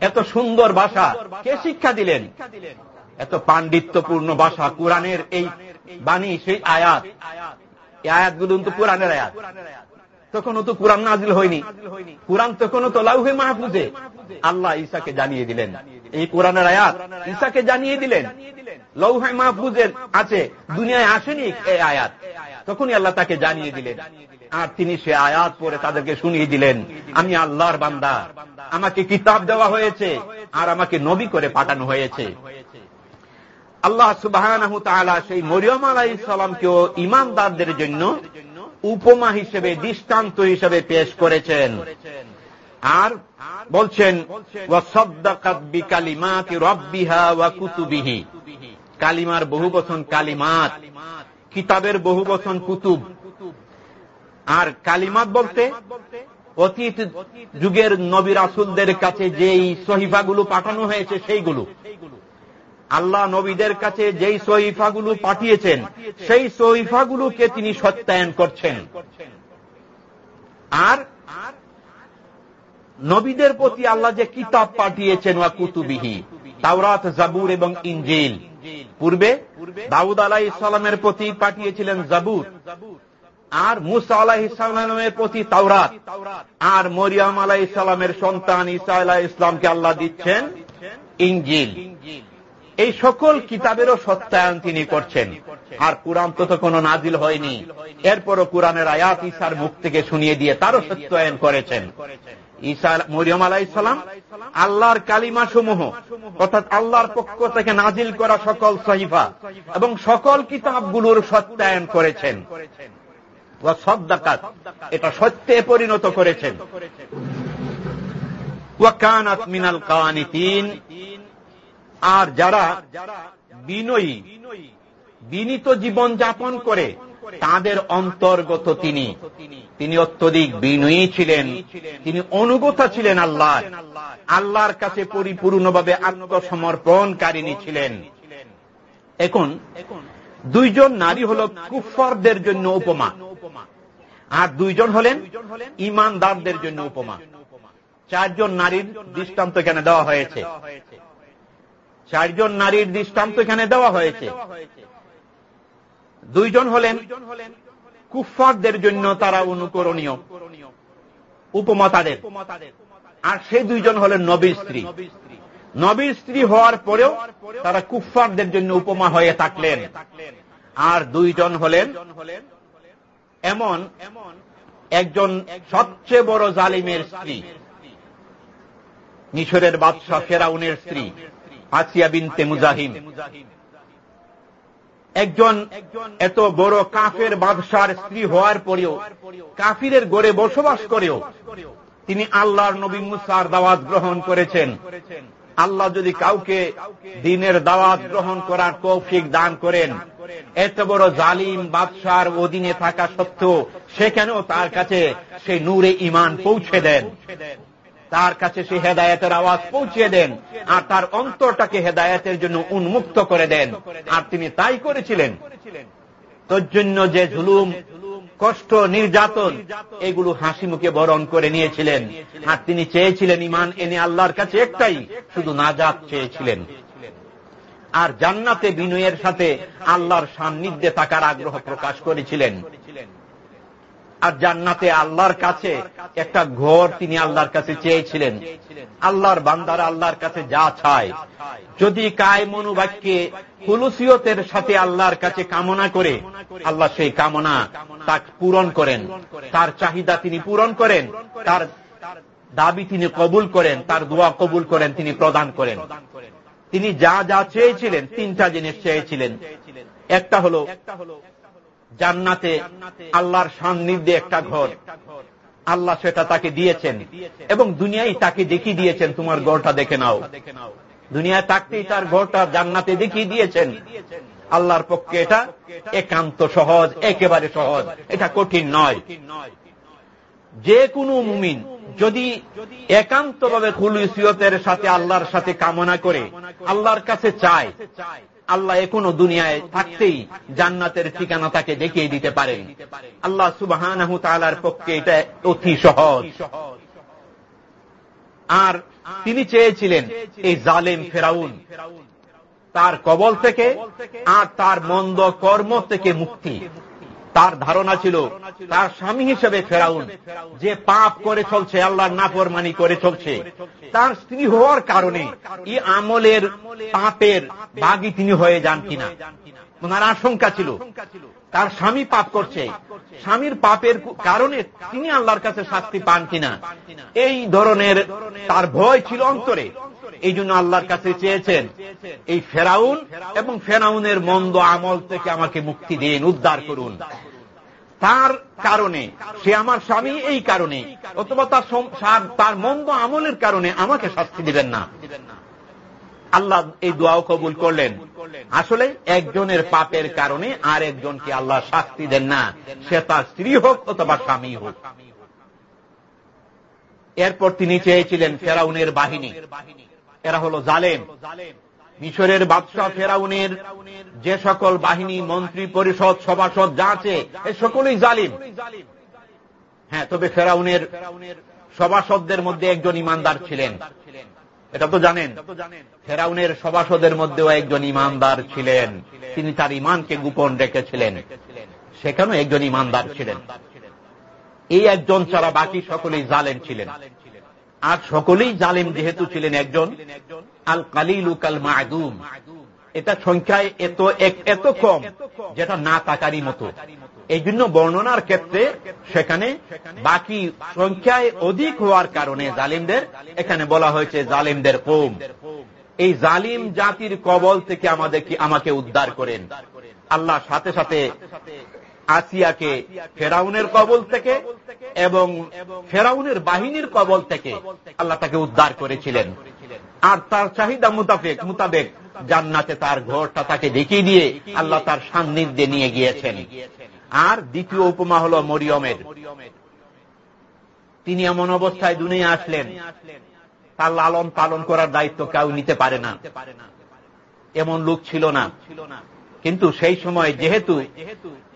এত সুন্দর ভাষা কে শিক্ষা দিলেন? এত পাণ্ডিত্যপূর্ণ ভাষা, কোরআনের এই বাণী, সেই আয়াত। এই আয়াতগুলো তো কোরআনের আয়াত। তখনও তো কোরআন নাজিল হয়নি। কোরআন তখনও তো লাউহে মাহফুজে। আল্লাহ ঈশাকে জানিয়ে দিলেন। এই কোরআনের আয়াত ঈশাকে জানিয়ে দিলেন। লৌহে মাহফুজের আছে, দুনিয়ায় আসেনি এই আয়াত। তখনই আল্লাহ তাকে জানিয়ে দিলেন। আর তিনি সে আয়াত পরে তাদেরকে শুনিয়ে দিলেন। আমি আল্লাহর বান্দা। আমাকে কিতাব দেওয়া হয়েছে আর আমাকে নবী করে পাঠানো হয়েছে। আল্লাহ সুবাহ সেই মরিয়ম আলাহ ইসলামকেও ইমানদারদের জন্য উপমা হিসেবে, দৃষ্টান্ত হিসেবে পেশ করেছেন। আর বলছেন কালিমার বহু বচন কালিমাত, কিতাবের বহু বচন কুতুব। আর কালিমাত বলতে অতীত যুগের নবী রাসুলদের কাছে যেই সহিফাগুলো পাঠানো হয়েছে সেইগুলো। আল্লাহ নবীদের কাছে যেই সহিফাগুলো পাঠিয়েছেন, সেই সহিফাগুলোকে তিনি সত্যায়ন করছেন। আর নবীদের প্রতি আল্লাহ যে কিতাব পাঠিয়েছেন, ওয়া কুতুবিহি, তাওরাত, জাবুর এবং ইঞ্জিল পূর্বে দাউদ আলাহ ইসলামের প্রতি পাঠিয়েছিলেন জাবুর। আর মুসা আলাহ ইসলামের প্রতি তাওরাত। আর মরিয়াম আলাহ ইসলামের সন্তান ইসা আলাহ ইসলামকে আল্লাহ দিচ্ছেন ইঞ্জিল এই সকল কিতাবেরও সত্যায়ন তিনি করছেন। আর কোরআন তো তো কোনো নাজিল হয়নি। এরপরও কোরআনের আয়াত ইসার মুখ থেকে শুনিয়ে দিয়ে তারও সত্যায়ন করেছেন। ঈসা মরিয়ম আলাহ ইসলাম আল্লাহর কালিমা সমূহ অর্থাৎ আল্লাহর পক্ষ থেকে নাজিল করা সকল সহিফা এবং সকল কিতাবগুলোর সত্যায়ন করেছেন। সদ্দাকাত এটা সত্যে পরিণত করেছেন। ওয়াকানাত মিনাল কানিতিন, আর যারা বিনয়ী, বিনীত জীবন যাপন করে, তাদের অন্তর্গত তিনি। তিনি অত্যধিক বিনয়ী ছিলেন, তিনি অনুগতা ছিলেন আল্লাহ আল্লাহর কাছে পরিপূর্ণভাবে আত্মসমর্পণকারিণী ছিলেন। এখন, দুইজন নারী হল কুফারদের জন্য উপমা। আর দুইজন হলেন ইমানদারদের জন্য উপমা। চারজন নারীর দৃষ্টান্ত এখানে দেওয়া হয়েছে। চারজন নারীর দৃষ্টান্ত এখানে দেওয়া হয়েছে। দুইজন হলেন কুফারদের জন্য তারা অনুকরণীয় উপমা তাদের। আর সেই দুইজন হলেন নবীর স্ত্রী। নবীর স্ত্রী হওয়ার পরেও তারা কুফারদের জন্য উপমা হয়ে থাকলেন। আর দুইজন হলেন এমন একজন সবচেয়ে বড় জালিমের স্ত্রী। মিশরের বাদশাহ ফেরাউনের স্ত্রী, আসিয়া বিনতে মুজাহিম। একজন এত বড় কাফের বাদশার স্ত্রী হওয়ার পরেও, কাফিরের গড়ে বসবাস করেও, তিনি আল্লাহর নবী মুসার দাওয়াত গ্রহণ করেছেন। আল্লাহ যদি কাউকে দিনের দাওয়াত গ্রহণ করার কৌফিক দান করেন, এত বড় জালিম বাদশার অধীনে থাকা সত্ত্বেও সে কেন তার কাছে সেই নূরে ইমান পৌঁছে দেন? তার কাছে সে হেদায়তের আওয়াজ পৌঁছে দেন আর তার অন্তরটাকে হেদায়তের জন্য উন্মুক্ত করে দেন। আর তিনি তাই করেছিলেন। তোর জন্য যে জুলুম কষ্ট, নির্যাতন, এগুলো হাসি মুখে বরণ করে নিয়েছিলেন। আর তিনি চেয়েছিলেন ইমান এনে আল্লাহর কাছে একটাই, শুধু নাজাত চেয়েছিলেন। আর জান্নাতে বিনয়ের সাথে আল্লাহর সান্নিধ্যে থাকার আগ্রহ প্রকাশ করেছিলেন। আর জান্নাতে আল্লাহর কাছে একটা ঘর তিনি আল্লাহর কাছে চেয়েছিলেন। আল্লাহর বান্দার আল্লাহর কাছে যা চায়। যদি কায় মনোবাক্যে হুলুসিয়তের সাথে আল্লাহর কাছে কামনা করে, আল্লাহ সেই কামনা তা পূরণ করেন। তার চাহিদা তিনি পূরণ করেন। তার দাবি তিনি কবুল করেন। তার দোয়া কবুল করেন তিনি প্রদান করেন। তিনি যা যা চেয়েছিলেন, তিনটা জিনিস চেয়েছিলেন। একটা হল জান্নাতে আল্লাহর সান্নিধ্যে একটা ঘর। আল্লাহ সেটা তাকে দিয়েছেন এবং দুনিয়ায় তাকে দেখিয়ে দিয়েছেন, তোমার গড়টা দেখে নাও। দুনিয়ায় থাকতেই তার ঘরটা জান্নাতে দেখিয়ে দিয়েছেন। আল্লাহর পক্ষে এটা একান্ত সহজ, একেবারে সহজ। এটা কঠিন নয়। যে কোনো মুমিন যদি একান্তভাবে খুলুসিয়তের সাথে আল্লাহর সাথে কামনা করে, আল্লাহর কাছে চায় আল্লাহ এখনও দুনিয়ায় থাকতেই জান্নাতের ঠিকানা তাকে দেখিয়ে দিতে পারেন আল্লাহ সুবাহ পক্ষে এটা অতি সহজ। আর তিনি চেয়েছিলেন এই জালেম ফেরাউন তার কবল থেকে আর তার মন্দ কর্ম থেকে মুক্তি। তার ধারণা ছিল, তার স্বামী হিসেবে ফেরাউন, যে পাপ করে চলছে, আল্লাহর নাফরমানি করে চলছে। তার স্ত্রী হওয়ার কারণে এই আমলের পাপের বাগি তিনি হয়ে যান কিনা? ওনার আশঙ্কা ছিল। তার স্বামী পাপ করছে। স্বামীর পাপের কারণে তিনি আল্লাহর কাছে শাস্তি পান কিনা? এই ধরনের তার ভয় ছিল অন্তরে। এই জন্য আল্লাহর কাছে চেয়েছেন, এই ফেরাউন এবং ফেরাউনের মন্দ আমল থেকে আমাকে মুক্তি দিন, উদ্ধার করুন। তার কারণে, সে আমার স্বামী এই কারণে, অথবা তার তার মন্দ আমলের কারণে আমাকে শাস্তি দিবেন না। আল্লাহ এই দোয়াও কবুল করলেন। আসলে একজনের পাপের কারণে আর একজনকে আল্লাহ শাস্তি দেন না। সে তার স্ত্রী হোক অথবা স্বামী হোক। এরপর তিনি চেয়েছিলেন ফেরাউনের বাহিনী। এরা হল জালেম। মিশরের বাদশাহ ফেরাউনের যে সকল বাহিনী, মন্ত্রী, পরিষদ, সভাসদ যা আছে, এ সকলেই জালিম। হ্যাঁ তবে ফেরাউনের সভাসদদের মধ্যে একজন ইমানদার ছিলেন। এটা তো জানেন। ফেরাউনের সভাসদের মধ্যেও একজন ইমানদার ছিলেন। তিনি তার ইমানকে গোপন রেখেছিলেন। সেখানেও একজন ইমানদার ছিলেন। এই একজন ছাড়া বাকি সকলেই জালেম ছিলেন। আর সকলেই জালেম যেহেতু ছিলেন একজন, আল কালিলু কাল মাহদুম এটা সংখ্যায় এত এত কম যেটা না তাকারি মতো। এই জন্য বর্ণনার ক্ষেত্রে সেখানে বাকি সংখ্যায় অধিক হওয়ার কারণে জালিমদের, এখানে বলা হয়েছে জালিমদের কোম। এই জালিম জাতির কবল থেকে আমাদেরকে আমাকে উদ্ধার করেন। আল্লাহ সাথে সাথে আসিয়াকে ফেরাউনের কবল থেকে এবং ফেরাউনের বাহিনীর কবল থেকে আল্লাহ তাকে উদ্ধার করেছিলেন। আর তার চাহিদা মোতাবেক মোতাবেক জান্নাতে তার ঘরটা তাকে দেখিয়ে দিয়ে আল্লাহ তার সান্নিধ্যে নিয়ে গিয়েছেন। আর দ্বিতীয় উপমা হল মরিয়মের। তিনি এমন অবস্থায় দুনিয়া আসলেন, তার লালন পালন করার দায়িত্ব কেউ নিতে পারে না। এমন লোক ছিল না। কিন্তু সেই সময় যেহেতু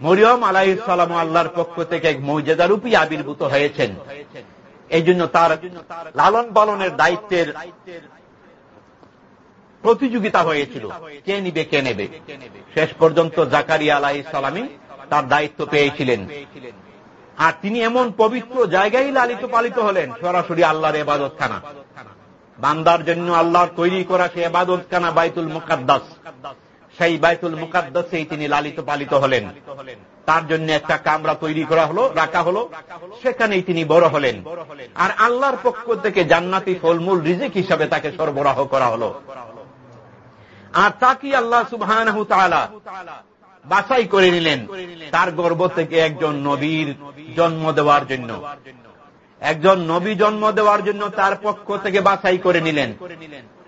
মরিয়ম আলাহ সালাম আল্লাহর পক্ষ থেকে এক মৌজাদারূপী আবির্ভূত হয়েছেন এই জন্য তার লালন পালনের দায়িত্বের প্রতিযোগিতা হয়েছিল। কে নিবে, কে নেবে? শেষ পর্যন্ত জাকারিয়া আলাহ সালামী তার দায়িত্ব পেয়েছিলেন। আর তিনি এমন পবিত্র জায়গায় লালিত পালিত হলেন, সরাসরি আল্লাহর এবাদত খানা বান্দার জন্য আল্লাহর তৈরি করা সে এবাদত খানা বাইতুল মুকাদ্দাস। সেই বাইতুল মুকাদ্দাসেই তিনি লালিত পালিত হলেন। তার জন্য একটা কামরা তৈরি করা হলো, রাখা হলো। সেখানেই তিনি বড় হলেন। আর আল্লাহর পক্ষ থেকে জান্নাতি ফলমূল, রিজিক হিসাবে তাকে সরবরাহ করা হলো। আর তাকে আল্লাহ সুবাহ বাছাই করে নিলেন তার গর্ব থেকে একজন নবীর জন্ম দেওয়ার জন্য। একজন নবী জন্ম দেওয়ার জন্য তার পক্ষ থেকে বাছাই করে নিলেন।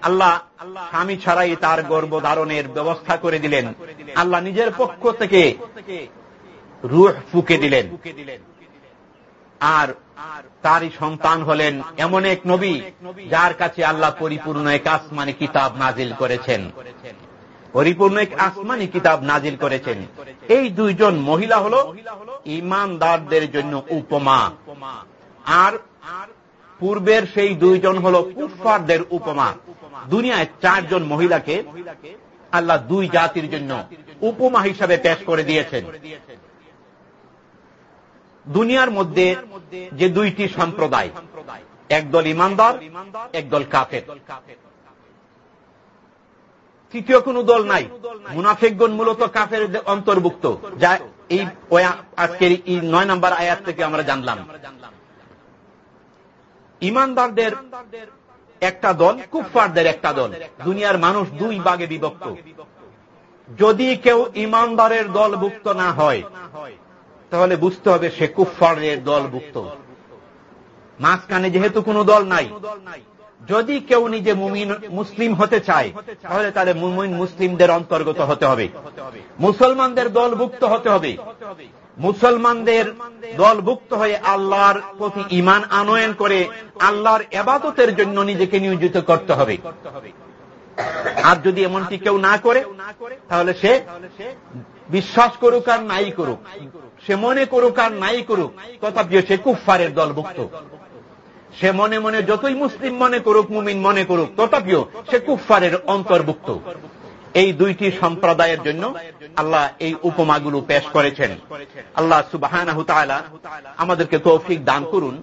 আল্লাহ স্বামী ছাড়াই তার গর্ব ধারণের ব্যবস্থা করে দিলেন। আল্লাহ নিজের পক্ষ থেকে রুহ ফুকে দিলেন। আর তারই সন্তান হলেন এমন এক নবী যার কাছে আল্লাহ পরিপূর্ণ এক আসমানি কিতাব নাজিল করেছেন। পরিপূর্ণ এক আসমানি কিতাব নাজিল করেছেন। এই দুইজন মহিলা হল ইমানদারদের জন্য উপমা। আর পূর্বের সেই দুইজন হল কুফারদের উপমা। দুনিয়ায় চারজন মহিলাকে আল্লাহ দুই জাতির জন্য উপমা হিসাবে পেশ করে দিয়েছেন। দুনিয়ার মধ্যে যে দুইটি সম্প্রদায়, একদল ইমানদার, একদল কাফের। তৃতীয় কোন দল নাই। মুনাফেকগণ মূলত কাফের অন্তর্ভুক্ত, যা এই আজকের এই নয় নম্বর আয়াত থেকে আমরা জানলাম। ইমানদারদের একটা দল, কুফফারদের একটা দল। দুনিয়ার মানুষ দুই ভাগে বিভক্ত। যদি কেউ ইমানদারের দলভুক্ত না হয়, তাহলে বুঝতে হবে সে কুফফারের দলভুক্ত। মাঝখানে যেহেতু কোনো দল নাই, যদি কেউ নিজে মুমিন, মুসলিম হতে চায়, তাহলে তাহলে মুমিন, মুসলিমদের অন্তর্গত হতে হবে। মুসলমানদের দলভুক্ত হতে হবে। মুসলমানদের দলভুক্ত হয়ে আল্লাহর প্রতি ইমান আনয়ন করে আল্লাহর এবাদতের জন্য নিজেকে নিয়োজিত করতে হবে। আর যদি এমনটি কেউ না করে, তাহলে সে বিশ্বাস করুক আর নাই করুক, সে মনে করুক আর নাই করুক, তথাপিও সে কুফারের দলভুক্ত। সে মনে মনে যতই মুসলিম মনে করুক, মুমিন মনে করুক, তথাপিও সে কুফারের অন্তর্ভুক্ত। এই দুইটি সম্প্রদায়ের জন্য আল্লাহ এই উপমাগুলো পেশ করেছেন আল্লাহ সুবাহ আমাদেরকে তৌফিক দান করুন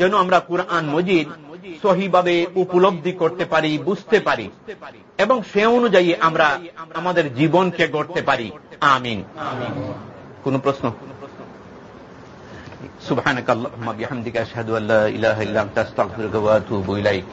যেন আমরা কুরআন মজিদ সহিভাবে উপলব্ধি করতে পারি বুঝতে পারি এবং সে অনুযায়ী আমরা আমাদের জীবনকে গড়তে পারি আমিন কোন প্রশ্ন سبحانك اللهم بحمدك أشهد أن لا إله إلا أنت أستغفرك وأتوب إليك